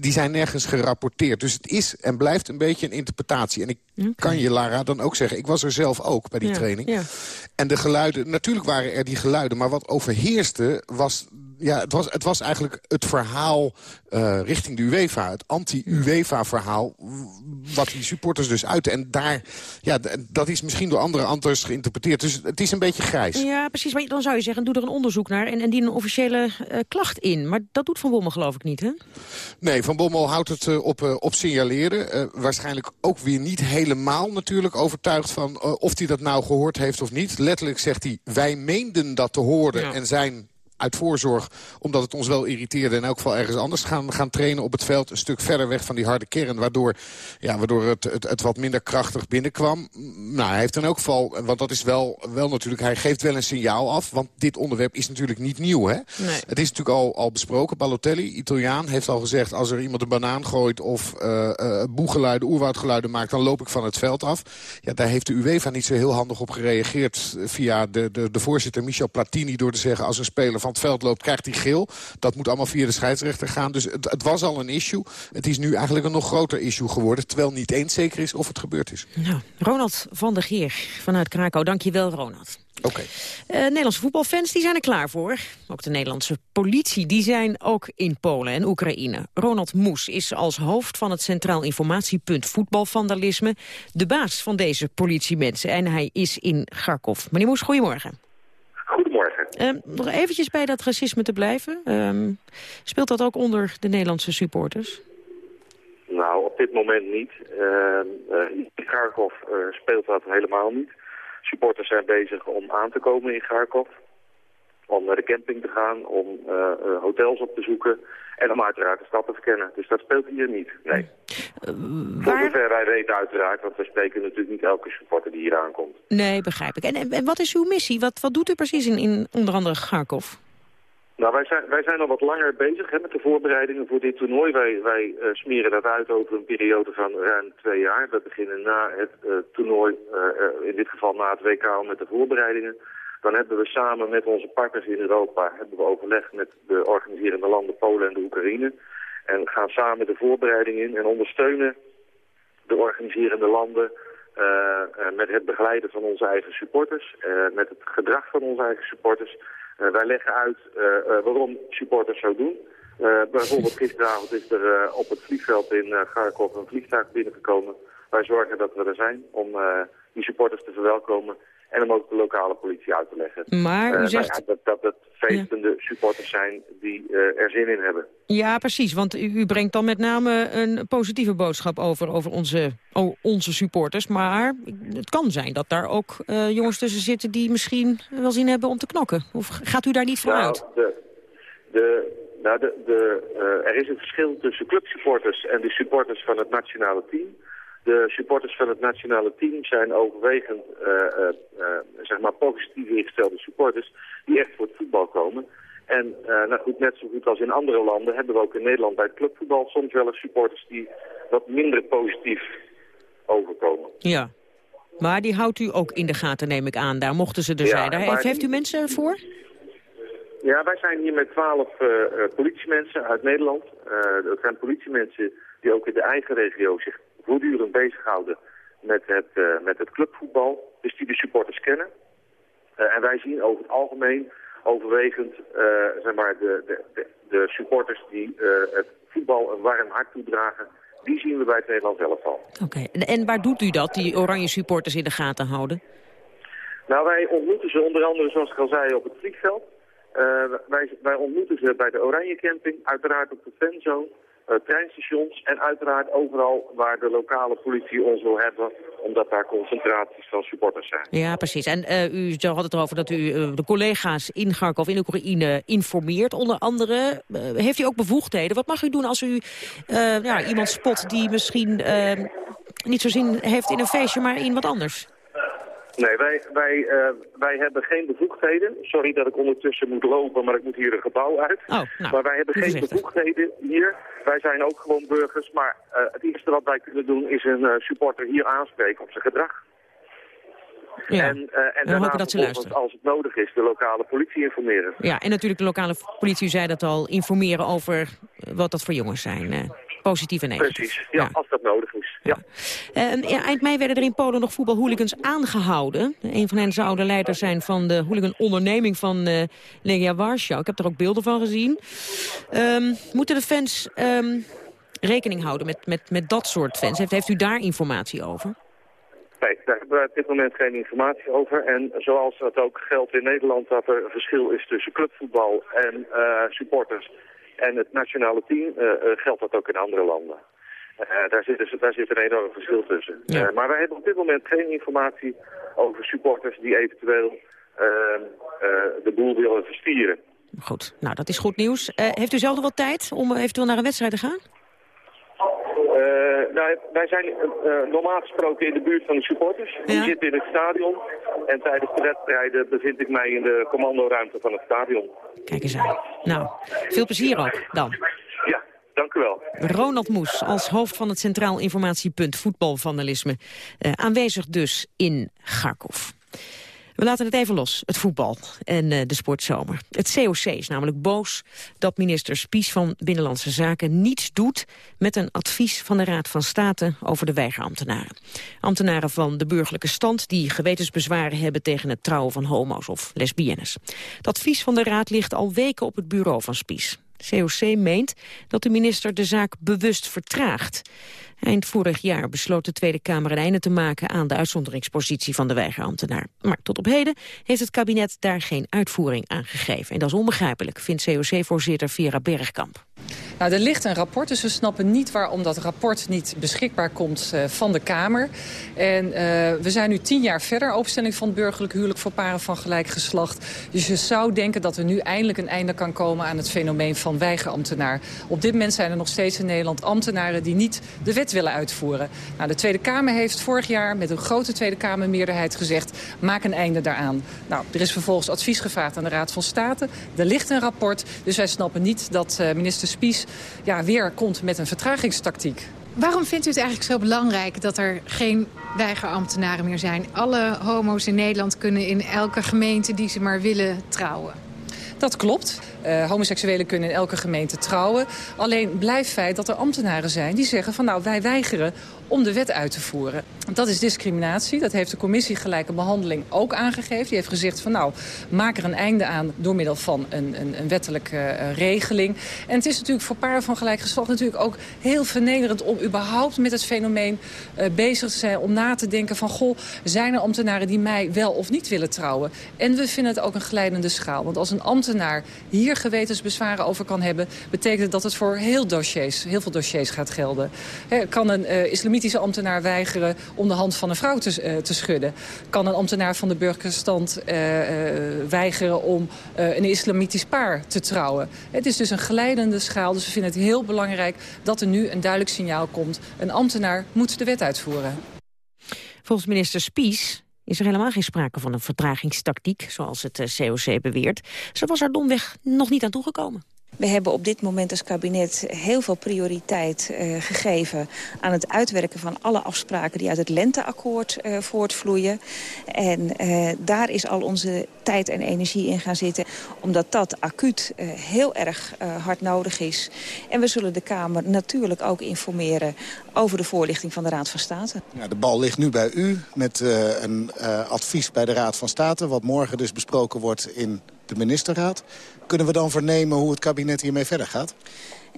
die zijn nergens gerapporteerd. Dus het is en blijft een beetje een interpretatie. En ik okay. kan je, Lara, dan ook zeggen, ik was er zelf ook bij die ja, training. Ja. En de geluiden, natuurlijk waren er die geluiden, maar wat overheerste was ja, het, was, het was eigenlijk het verhaal uh, richting de UEFA. Het anti-UEFA-verhaal. Wat die supporters dus uiten. En daar, ja, dat is misschien door andere anders geïnterpreteerd. Dus het is een beetje grijs. Ja, precies. Maar dan zou je zeggen, doe er een onderzoek naar... en, en dien een officiële uh, klacht in. Maar dat doet Van Bommel geloof ik niet, hè? Nee, Van Bommel houdt het uh, op, op signaleren. waarschijnlijk ook weer niet helemaal natuurlijk overtuigd van... of hij dat nou gehoord heeft of niet. Letterlijk zegt hij, wij meenden dat te horen ja. en zijn uit voorzorg, omdat het ons wel irriteerde... in elk geval ergens anders gaan, gaan trainen op het veld. Een stuk verder weg van die harde kern, waardoor, ja, waardoor het, het, het wat minder krachtig binnenkwam. Nou, hij heeft in elk geval, want dat is wel, wel natuurlijk... hij geeft wel een signaal af, want dit onderwerp is natuurlijk niet nieuw. Hè? Nee. Het is natuurlijk al, al besproken. Balotelli, Italiaan, heeft al gezegd... als er iemand een banaan gooit of uh, uh, boegeluiden, oerwoudgeluiden maakt... dan loop ik van het veld af. Ja, daar heeft de UEFA niet zo heel handig op gereageerd... via de, de, de voorzitter Michel Platini door te zeggen... als een speler van het veld loopt, krijgt hij geel. Dat moet allemaal via de scheidsrechter gaan. Dus het, het, was al een issue. Het is nu eigenlijk een nog groter issue geworden. Terwijl niet eens zeker is of het gebeurd is. Nou, Ronald van der Geer vanuit Krakau. Dank je wel, Ronald. Oké. Okay. Uh, Nederlandse voetbalfans die zijn er klaar voor. Ook de Nederlandse politie die zijn ook in Polen en Oekraïne. Ronald Moes is als hoofd van het Centraal Informatiepunt Voetbalvandalisme... de baas van deze politiemensen en hij is in Kharkov. Meneer Moes, goedemorgen. Uh, nog eventjes bij dat racisme te blijven. Uh, speelt dat ook onder de Nederlandse supporters? Nou, op dit moment niet. in Kharkov speelt dat helemaal niet. Supporters zijn bezig om aan te komen in Kharkov. Om naar de camping te gaan, om uh, uh, hotels op te zoeken. En om uiteraard de stad te verkennen. Dus dat speelt hier niet, nee. Waar... Voor zover wij weten uiteraard, want we spreken natuurlijk niet elke supporter die hier aankomt. Nee, begrijp ik. En, en, en wat is uw missie? Wat, wat doet u precies in, in onder andere Kharkov? Nou, wij zijn, wij zijn al wat langer bezig hè, met de voorbereidingen voor dit toernooi. Wij, wij uh, smeren dat uit over een periode van ruim twee jaar. We beginnen na het uh, toernooi, uh, in dit geval na het WK, met de voorbereidingen. Dan hebben we samen met onze partners in Europa hebben we overleg met de organiserende landen Polen en de Oekraïne. En gaan samen de voorbereiding in en ondersteunen de organiserende landen met het begeleiden van onze eigen supporters, met het gedrag van onze eigen supporters. Uh, wij leggen uit uh, uh, waarom supporters zo doen. Eh, bijvoorbeeld gisteravond is er eh, op het vliegveld in uh, Kharkov een vliegtuig binnengekomen. Wij zorgen dat we er zijn om eh, die supporters te verwelkomen en om ook de lokale politie uit te leggen. Maar u Eh, nou zegt- ja, dat, dat het feestende supporters zijn die eh, er zin in hebben. Ja, precies, want u, u brengt dan met name een positieve boodschap over, over onze, oh, onze supporters. Maar het kan zijn dat daar ook eh, jongens tussen zitten die misschien wel zin hebben om te knokken. Of gaat u daar niet voor uit? Nou, de, de, nou de, de, er is een verschil tussen clubsupporters en de supporters van het nationale team. De supporters van het nationale team zijn overwegend eh, eh, eh, zeg maar positief ingestelde supporters die echt voor het voetbal komen. En nou goed, net zo goed als in andere landen hebben we ook in Nederland bij het clubvoetbal soms wel eens supporters die wat minder positief overkomen. Ja. Maar die houdt u ook in de gaten, neem ik aan. Daar mochten ze er Ja, zijn. Daar heeft, heeft u mensen voor? Ja, wij zijn hier met twaalf politiemensen uit Nederland. Eh, dat zijn politiemensen die ook in de eigen regio zich voortdurend bezighouden met het, eh, met het clubvoetbal. Dus die de supporters kennen. Eh, en wij zien over het algemeen overwegend eh, zeg maar de, de, de, de supporters die het voetbal een warm hart toedragen. Die zien we bij het Nederlands elftal. Oké. En, en waar doet u dat, die oranje supporters in de gaten houden? Nou, wij ontmoeten ze onder andere, zoals ik al zei, op het vliegveld. Wij, wij ontmoeten ze bij de Oranje Camping, uiteraard op de fanzone, treinstations en uiteraard overal waar de lokale politie ons wil hebben, omdat daar concentraties van supporters zijn. Ja, precies. En eh, u had het erover dat u eh, de collega's in Kharkov, in Oekraïne, informeert. Onder andere, eh, heeft u ook bevoegdheden? Wat mag u doen als u eh, ja, iemand spot die misschien eh, niet zo zin heeft in een feestje, maar in wat anders? Nee, wij, wij, eh, wij hebben geen bevoegdheden. Sorry dat ik ondertussen moet lopen, maar ik moet hier een gebouw uit. Oh, nou, maar wij hebben geen voorzichtig. bevoegdheden hier. Wij zijn ook gewoon burgers, maar eh, het eerste wat wij kunnen doen is een eh, supporter hier aanspreken op zijn gedrag. Ja. En, eh, en hopen daarna dat ze als het nodig is, de lokale politie informeren. Ja, en natuurlijk de lokale politie, zei dat al, informeren over wat dat voor jongens zijn. Positief en negatief. Precies, ja, als dat nodig is. Ja. Eh, ja, eind mei werden er in Polen nog voetbalhooligans aangehouden. Een van hen zou de leider zijn van de hooligan-onderneming van eh Legia Warschau. Ik heb er ook beelden van gezien. Ehm, moeten de fans ehm, rekening houden met, met, met dat soort fans? Heeft, heeft u daar informatie over? Nee, daar hebben we op dit moment geen informatie over. En zoals dat ook geldt in Nederland, dat er een verschil is tussen clubvoetbal en eh, supporters en het nationale team, eh, eh, geldt dat ook in andere landen. Eh, daar, zit dus, daar zit een enorm verschil tussen. Maar wij hebben op dit moment geen informatie over supporters die eventueel eh, eh, de boel willen verstieren. Goed, nou dat is goed nieuws. Heeft u zelf nog wat tijd om eventueel naar een wedstrijd te gaan? Nou, wij zijn eh, normaal gesproken in de buurt van de supporters. Die zitten in het stadion. En tijdens de wedstrijden bevind ik mij in de commandoruimte van het stadion. Kijk eens aan. Nou, veel plezier ook dan. Ja, dank u wel. Ronald Moes als hoofd van het Centraal Informatiepunt Voetbalvandalisme. Eh, aanwezig dus in Kharkov. We laten het even los, het voetbal en eh, de sportzomer. Het COC is namelijk boos dat minister Spies van Binnenlandse Zaken niets doet met een advies van de Raad van State over de weigerambtenaren. Ambtenaren van de burgerlijke stand die gewetensbezwaren hebben tegen het trouwen van homo's of lesbiennes. Het advies van de Raad ligt al weken op het bureau van Spies. COC meent dat de minister de zaak bewust vertraagt. Eind vorig jaar besloot de Tweede Kamer een einde te maken aan de uitzonderingspositie van de weigerambtenaar. Maar tot op heden heeft het kabinet daar geen uitvoering aan gegeven. En dat is onbegrijpelijk, vindt COC-voorzitter Vera Bergkamp. Nou, er ligt een rapport, dus we snappen niet waarom dat rapport niet beschikbaar komt eh, van de Kamer. En eh, we zijn nu tien jaar verder, openstelling van het burgerlijk huwelijk voor paren van gelijk geslacht. Dus je zou denken dat er nu eindelijk een einde kan komen aan het fenomeen van weigerambtenaar. Op dit moment zijn er nog steeds in Nederland ambtenaren die niet de wet willen uitvoeren. Nou, de Tweede Kamer heeft vorig jaar met een grote Tweede Kamermeerderheid gezegd, maak een einde daaraan. Nou, er is vervolgens advies gevraagd aan de Raad van State. Er ligt een rapport, dus wij snappen niet dat eh, minister Spies ja, weer komt met een vertragingstactiek. Waarom vindt u het eigenlijk zo belangrijk dat er geen weigerambtenaren meer zijn? Alle homo's in Nederland kunnen in elke gemeente die ze maar willen trouwen. Dat klopt. Eh, homoseksuelen kunnen in elke gemeente trouwen. Alleen blijft feit dat er ambtenaren zijn die zeggen van nou wij weigeren om de wet uit te voeren. Dat is discriminatie. Dat heeft de commissie gelijke behandeling ook aangegeven. Die heeft gezegd van nou, maak er een einde aan door middel van een, een, een wettelijke uh, regeling. En het is natuurlijk voor paren van gelijk geslacht natuurlijk ook heel vernederend om überhaupt met het fenomeen uh, bezig te zijn. Om na te denken van goh, zijn er ambtenaren die mij wel of niet willen trouwen? En we vinden het ook een glijdende schaal. Want als een ambtenaar hier gewetensbezwaren over kan hebben... betekent dat het voor heel, dossiers, heel veel dossiers gaat gelden. Kan een uh, islamitische ambtenaar weigeren om de hand van een vrouw te, uh, te schudden? Kan een ambtenaar van de burgerstand uh, weigeren om een islamitisch paar te trouwen? Het is dus een glijdende schaal, dus we vinden het heel belangrijk... dat er nu een duidelijk signaal komt. Een ambtenaar moet de wet uitvoeren. Volgens minister Spies is er helemaal geen sprake van een vertragingstactiek, zoals het COC beweert. Ze was er domweg nog niet aan toegekomen. We hebben op dit moment als kabinet heel veel prioriteit uh, gegeven... aan het uitwerken van alle afspraken die uit het lenteakkoord uh, voortvloeien. En uh, daar is al onze tijd en energie in gaan zitten... omdat dat acuut heel erg hard nodig is. En we zullen de Kamer natuurlijk ook informeren... over de voorlichting van de Raad van State. Ja, de bal ligt nu bij u met een advies bij de Raad van State... wat morgen dus besproken wordt in de ministerraad. Kunnen we dan vernemen hoe het kabinet hiermee verder gaat?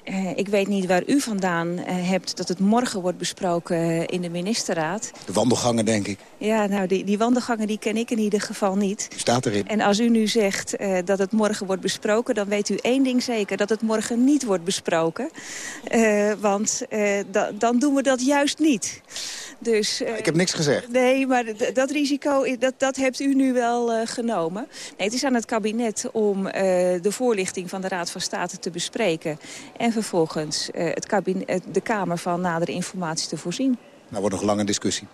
Uh, ik weet niet waar u vandaan uh, hebt dat het morgen wordt besproken uh, in de ministerraad. De wandelgangen, denk ik. Ja, nou, die, die wandelgangen die ken ik in ieder geval niet. U staat erin. En als u nu zegt dat het morgen wordt besproken... dan weet u één ding zeker, dat het morgen niet wordt besproken. want da dan doen we dat juist niet. Dus, ik heb niks gezegd. Nee, maar dat risico, dat, dat hebt u nu wel genomen. Nee, het is aan het kabinet om de voorlichting van de Raad van State te bespreken... En vervolgens uh, het kabinet, de Kamer van nadere informatie te voorzien. Nou wordt nog lang een discussie.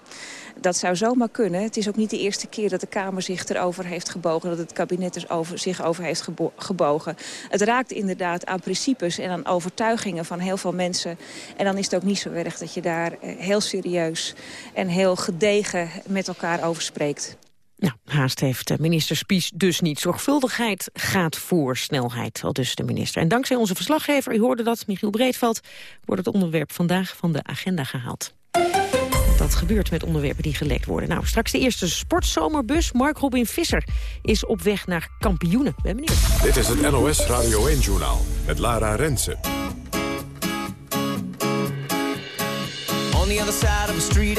Dat zou zomaar kunnen. Het is ook niet de eerste keer dat de Kamer zich erover heeft gebogen... dat het kabinet er over, zich over heeft gebo gebogen. Het raakt inderdaad aan principes en aan overtuigingen van heel veel mensen. En dan is het ook niet zo erg dat je daar uh, heel serieus en heel gedegen met elkaar over spreekt. Nou, haast heeft minister Spies dus niet. Zorgvuldigheid gaat voor snelheid, al dus de minister. En dankzij onze verslaggever, u hoorde dat, Michiel Breedveld... wordt het onderwerp vandaag van de agenda gehaald. Dat gebeurt met onderwerpen die gelekt worden. Nou, straks de eerste sportzomerbus. Mark Robin Visser is op weg naar kampioenen. Ben benieuwd. Dit is het NOS Radio 1-journaal met Lara Rensen. On the other side of the street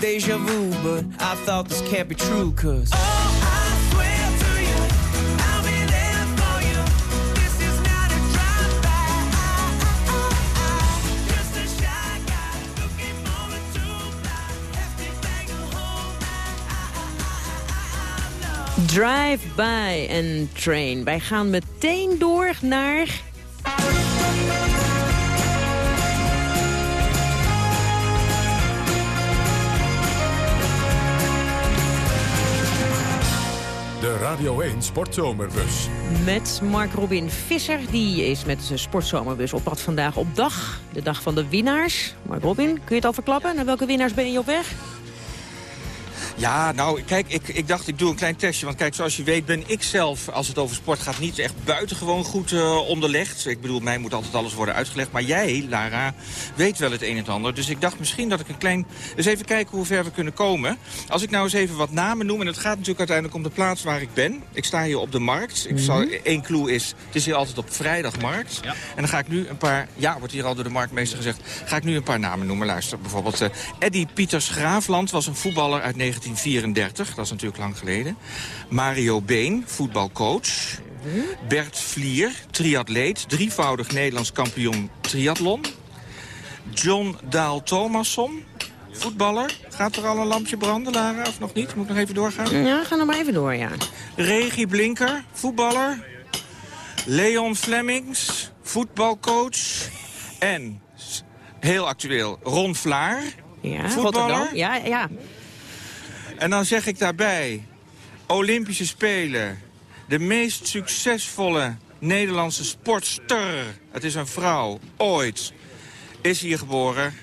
Deja vu, I thought this can't be true, cause. Oh. Drive-by en train. Wij gaan meteen door naar... Radio 1 Sportzomerbus. Met Mark Robin Visser. Die is met zijn sportzomerbus op pad vandaag op dag. De dag van de winnaars. Mark Robin, kun je het al verklappen? Naar welke winnaars ben je op weg? Ja, nou, kijk, ik, ik dacht ik doe een klein testje. Want kijk, zoals je weet ben ik zelf, als het over sport gaat... niet echt buitengewoon goed eh, onderlegd. Ik bedoel, mij moet altijd alles worden uitgelegd. Maar jij, Lara, weet wel het een en het ander. Dus ik dacht misschien dat ik een klein... Dus even kijken hoe ver we kunnen komen. Als ik nou eens even wat namen noem... en het gaat natuurlijk uiteindelijk om de plaats waar ik ben. Ik sta hier op de markt. Ik zal, één clue is, het is hier altijd op vrijdagmarkt. En dan ga ik nu een paar... Ja, wordt hier al door de marktmeester gezegd. Ga ik nu een paar namen noemen. Luister, bijvoorbeeld uh, Eddie Pieters Graafland was een voetballer uit 19 1934, dat is natuurlijk lang geleden. Mario Been, voetbalcoach. Bert Vlier, triatleet, drievoudig Nederlands kampioen triathlon. John Daal Thomasson, voetballer. Gaat er al een lampje branden, Lara, of nog niet? Moet ik nog even doorgaan? Ja, ga nog maar even door, ja. Regie Blinker, voetballer. Leon Flemings, voetbalcoach. En, heel actueel, Ron Vlaar, Ja, voetballer. Rotterdam. Ja, ja. En dan zeg ik daarbij, Olympische Spelen, de meest succesvolle Nederlandse sportster, het is een vrouw, ooit, is hier geboren.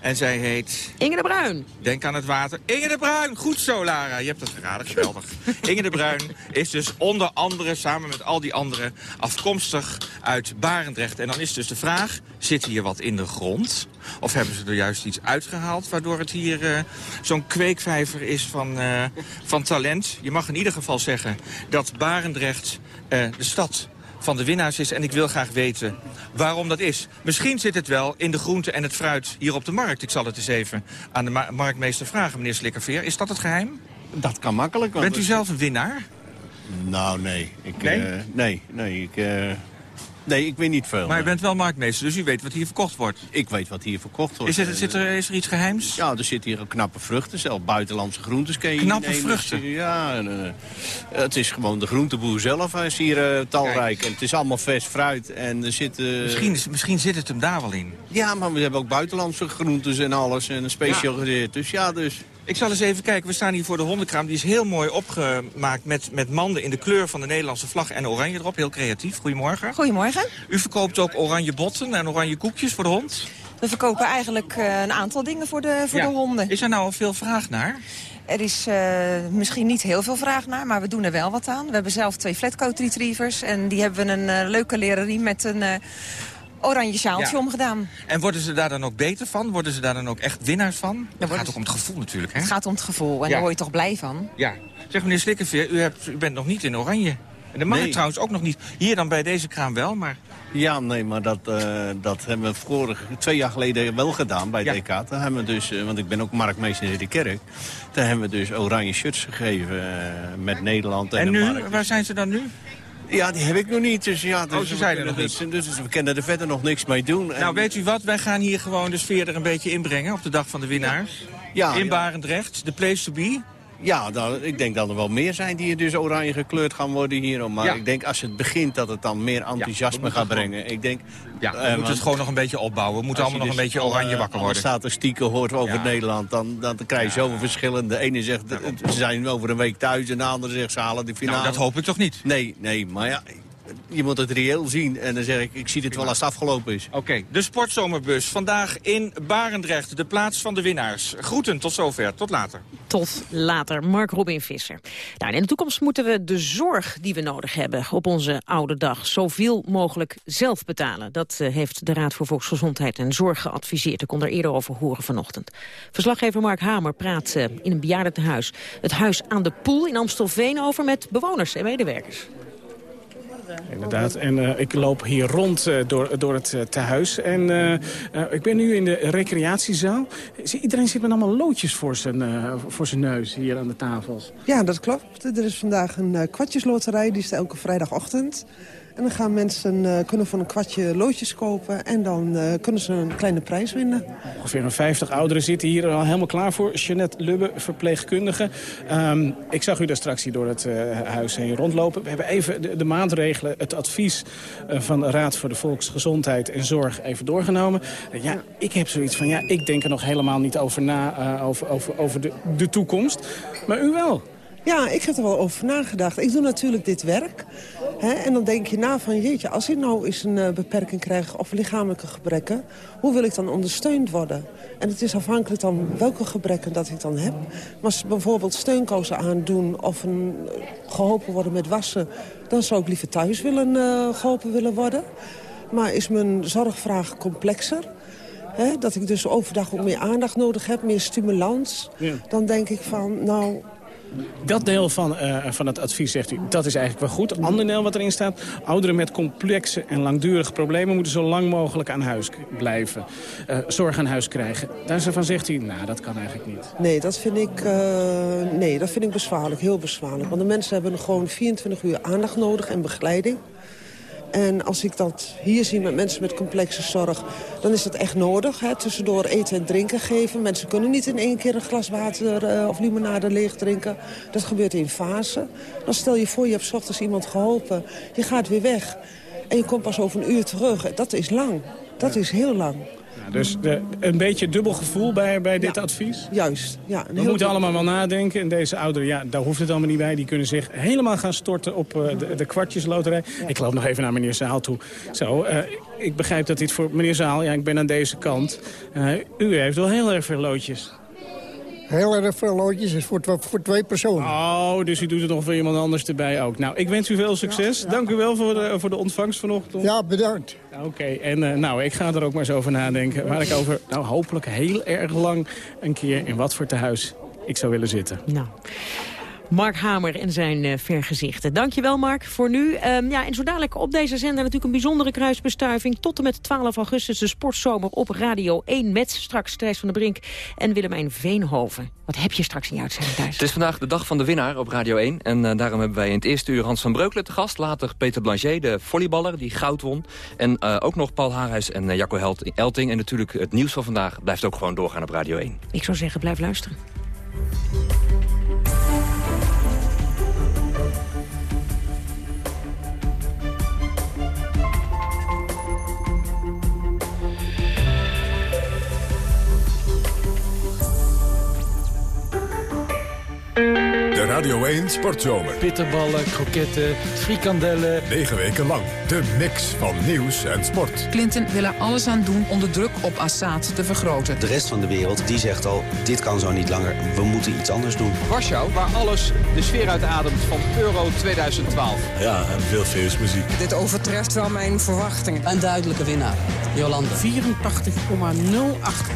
En zij heet... Inge de Bruin. Denk aan het water. Inge de Bruin, goed zo Lara, je hebt het geraden, geweldig. Inge de Bruin is dus onder andere, samen met al die anderen, afkomstig uit Barendrecht. En dan is dus de vraag, zit hier wat in de grond? Of hebben ze er juist iets uitgehaald waardoor het hier eh, zo'n kweekvijver is van, eh, van talent? Je mag in ieder geval zeggen dat Barendrecht eh, de stad van de winnaars is. En ik wil graag weten waarom dat is. Misschien zit het wel in de groente en het fruit hier op de markt. Ik zal het eens even aan de ma- marktmeester vragen, meneer Slikkerveer. Is dat het geheim? Dat kan makkelijk. Bent u zelf een winnaar? Nou, nee. Ik, Nee? eh, nee, nee, ik, eh, nee, ik weet niet veel. Maar u bent wel marktmeester, dus u weet wat hier verkocht wordt. Ik weet wat hier verkocht wordt. Is, het, zit er, is er iets geheims? Ja, er zitten hier knappe vruchten, zelfs buitenlandse groentes. Kun je Knappe nemen. vruchten? Ja, en, eh, het is gewoon de groenteboer zelf. Hij is hier eh, talrijk. En het is allemaal vers fruit. En er zitten... Misschien, is- misschien zit het hem daar wel in. Ja, maar we hebben ook buitenlandse groentes en alles. En specialiseerd. Dus ja, dus... Ik zal eens even kijken, we staan hier voor de hondenkraam. Die is heel mooi opgemaakt met, met manden in de kleur van de Nederlandse vlag en oranje erop. Heel creatief. Goedemorgen. Goedemorgen. U verkoopt ook oranje botten en oranje koekjes voor de hond? We verkopen eigenlijk eh, een aantal dingen voor de, voor Ja. de honden. Is er nou al veel vraag naar? Er is eh, misschien niet heel veel vraag naar, maar we doen er wel wat aan. We hebben zelf twee flatcoat retrievers en die hebben een eh, leuke leren riem met een oranje sjaaltje Ja. omgedaan. En worden ze daar dan ook beter van? Worden ze daar dan ook echt winnaars van? Het gaat ook om het gevoel natuurlijk, hè? Het gaat om het gevoel en Ja. daar word je toch blij van. Ja. Zeg meneer Slikkerveer, u, hebt, u bent nog niet in oranje. En de markt Nee. trouwens ook nog niet. Hier dan bij deze kraam wel, maar... Ja, nee, maar dat, eh, dat hebben we vorig, twee jaar geleden wel gedaan bij Ja. DK. Daar hebben we dus, eh, want ik ben ook marktmeester in de kerk. Daar hebben we dus oranje shirts gegeven eh, met Nederland en, En de nu, markt. waar zijn ze dan nu? Ja, die heb ik nog niet. Dus ja, dus Oh, ze we zijn er kunnen nog dus- Dus, we kunnen er verder nog niks mee doen. En- Nou, weet u wat? Wij gaan hier gewoon de sfeer er een beetje inbrengen op de dag van de winnaars. Ja, in ja. Barendrecht, de place to be. Ja, dan, ik denk dat er wel meer zijn die dus oranje gekleurd gaan worden hier. Maar Ja. ik denk als het begint dat het dan meer enthousiasme gaat gewoon- brengen. Ik denk, Ja, we eh, moeten het gewoon nog een beetje opbouwen. We moeten als je allemaal nog een dus beetje oranje wakker worden. statistieken hoort over Ja. Nederland, dan, dan krijg je zoveel verschillen. De ene zegt, ze zijn over een week thuis en de andere zegt, ze halen die finale. Nou, dat hoop ik toch niet? Nee, nee, maar ja, je moet het reëel zien. En dan zeg ik, ik zie het wel als het afgelopen is. Oké, de sportzomerbus. Vandaag in Barendrecht, de plaats van de winnaars. Groeten, tot zover. Tot later. Tot later, Mark Robin Visser. Nou, in de toekomst moeten we de zorg die we nodig hebben op onze oude dag zoveel mogelijk zelf betalen. Dat eh, heeft de Raad voor Volksgezondheid en Zorg geadviseerd. Ik kon er eerder over horen vanochtend. Verslaggever Mark Hamer praat eh, in een bejaardentehuis, het huis aan de Poel in Amstelveen over met bewoners en medewerkers. Inderdaad, en uh, ik loop hier rond uh, door, door het uh, tehuis. En ik ben nu in de recreatiezaal. Iedereen zit met allemaal loodjes voor zijn, voor zijn neus hier aan de tafels. Ja, dat klopt. Er is vandaag een kwartjesloterij, die is elke vrijdagochtend. En dan gaan mensen uh, kunnen voor een kwartje loodjes kopen... en dan uh, kunnen ze een kleine prijs winnen. Ongeveer een 50 ouderen zitten hier al helemaal klaar voor. Jeanette Lubbe, verpleegkundige. Um, ik zag u daar straks hier door het uh, huis heen rondlopen. We hebben even de, de maatregelen, het advies van de Raad voor de Volksgezondheid en Zorg even doorgenomen. ja, ik heb zoiets van, ja, ik denk er nog helemaal niet over na, over, over, over de, de toekomst. Maar u wel. Ja, ik heb er wel over nagedacht. Ik doe natuurlijk dit werk. Hè, en dan denk je na van, jeetje, als ik nou eens een uh, beperking krijg... of lichamelijke gebrekken, hoe wil ik dan ondersteund worden? En het is afhankelijk dan welke gebrekken dat ik dan heb. Maar als ze bijvoorbeeld steunkozen aandoen of een, geholpen worden met wassen... dan zou ik liever thuis willen, uh, geholpen willen worden. Maar is mijn zorgvraag complexer... Hè, dat ik dus overdag ook meer aandacht nodig heb, meer stimulans... Ja. dan denk ik van, nou, dat deel van, uh, van het advies zegt u, dat is eigenlijk wel goed. Het andere deel wat erin staat, ouderen met complexe en langdurige problemen... moeten zo lang mogelijk aan huis blijven. Uh, zorg aan huis krijgen. Daarvan zegt u, nou, dat kan eigenlijk niet. Nee, dat vind ik, uh, nee, dat vind ik bezwaarlijk, heel bezwaarlijk. Want de mensen hebben gewoon 24 uur aandacht nodig en begeleiding. En als ik dat hier zie met mensen met complexe zorg... dan is dat echt nodig. Hè? Tussendoor eten en drinken geven. Mensen kunnen niet in één keer een glas water uh, of limonade leeg drinken. Dat gebeurt in fase. Dan stel je voor, je hebt s ochtends iemand geholpen. Je gaat weer weg. En je komt pas over een uur terug. Dat is lang. Dat is heel lang. Ja, dus de, een beetje dubbel gevoel bij, bij dit ja, advies? Juist, ja. We moeten allemaal wel nadenken. En deze ouderen, ja, daar hoeft het allemaal niet bij. Die kunnen zich helemaal gaan storten op uh, de, de kwartjesloterij. Ja. Ik loop nog even naar meneer Zaal toe. Zo, uh, ik begrijp dat dit voor meneer Zaal, ja, ik ben aan deze kant. Uh, u heeft wel heel erg veel loodjes. Heel erg veel loodjes is voor, voor twee personen. Oh, dus u doet het nog voor iemand anders erbij ook. Nou, ik wens u veel succes. Ja, ja. Dank u wel voor de, voor de ontvangst vanochtend. Ja, bedankt. Oké, okay. en uh, nou, ik ga er ook maar eens over nadenken. Waar ik over, nou, hopelijk heel erg lang een keer in wat voor tehuis ik zou willen zitten. Nou. Mark Hamer en zijn uh, vergezichten. Dankjewel Mark voor nu. Um, ja, en zo dadelijk op deze zender natuurlijk een bijzondere kruisbestuiving. Tot en met 12 augustus de sportzomer op Radio 1 met straks Thijs van der Brink en Willemijn Veenhoven. Wat heb je straks in je uitzending thuis? Het is vandaag de dag van de winnaar op Radio 1. En uh, daarom hebben wij in het eerste uur Hans van Breukelen te gast. Later Peter Blanchet, de volleyballer die goud won. En uh, ook nog Paul Haarhuis en Jacco Elting. En natuurlijk het nieuws van vandaag blijft ook gewoon doorgaan op Radio 1. Ik zou zeggen, blijf luisteren. De Radio 1 Sportzomer. Bitterballen, kroketten, frikandellen. Negen weken lang. De mix van nieuws en sport. Clinton wil er alles aan doen om de druk op Assad te vergroten. De rest van de wereld die zegt al, dit kan zo niet langer. We moeten iets anders doen. Warschau, waar alles de sfeer uitademt van Euro 2012. Ja, en veel feestmuziek. Dit overtreft wel mijn verwachtingen. Een duidelijke winnaar, Jolanda. 84,08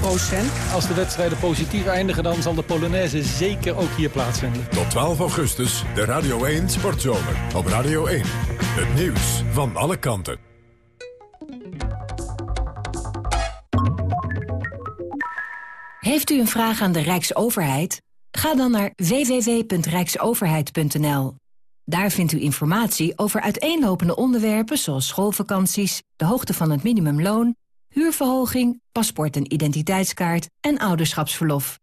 procent. Als de wedstrijden positief eindigen, dan zal de Polonaise zeker ook hier plaatsvinden. Tot 12 augustus, de Radio 1 Sportzomer. Op Radio 1. Het nieuws van alle kanten. Heeft u een vraag aan de Rijksoverheid? Ga dan naar www.rijksoverheid.nl. Daar vindt u informatie over uiteenlopende onderwerpen zoals schoolvakanties, de hoogte van het minimumloon, huurverhoging, paspoort en identiteitskaart en ouderschapsverlof.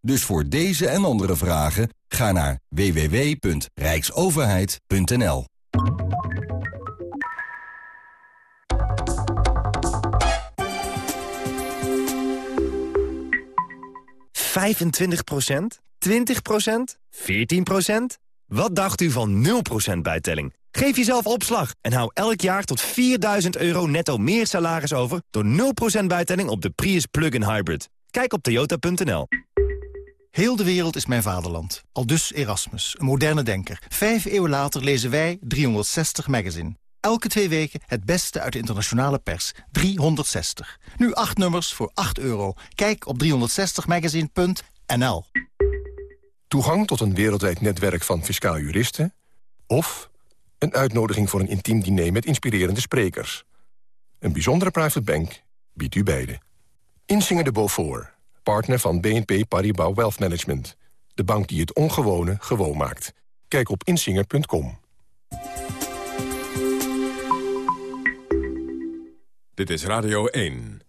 Dus voor deze en andere vragen ga naar www.rijksoverheid.nl. ...25%? 20%? 14%? Wat dacht u van 0% bijtelling? Geef jezelf opslag en hou elk jaar tot 4000 euro netto meer salaris over... door 0% bijtelling op de Prius Plug-in Hybrid. Kijk op toyota.nl. Heel de wereld is mijn vaderland. Al dus Erasmus, een moderne denker. Vijf eeuwen later lezen wij 360 Magazine. Elke twee weken het beste uit de internationale pers. 360. Nu acht nummers voor 8 euro. Kijk op 360magazine.nl. Toegang tot een wereldwijd netwerk van fiscaal juristen... of een uitnodiging voor een intiem diner met inspirerende sprekers. Een bijzondere private bank biedt u beide. Insinger de Beaufort, partner van BNP Paribas Wealth Management. De bank die het ongewone gewoon maakt. Kijk op insinger.com. Dit is Radio 1.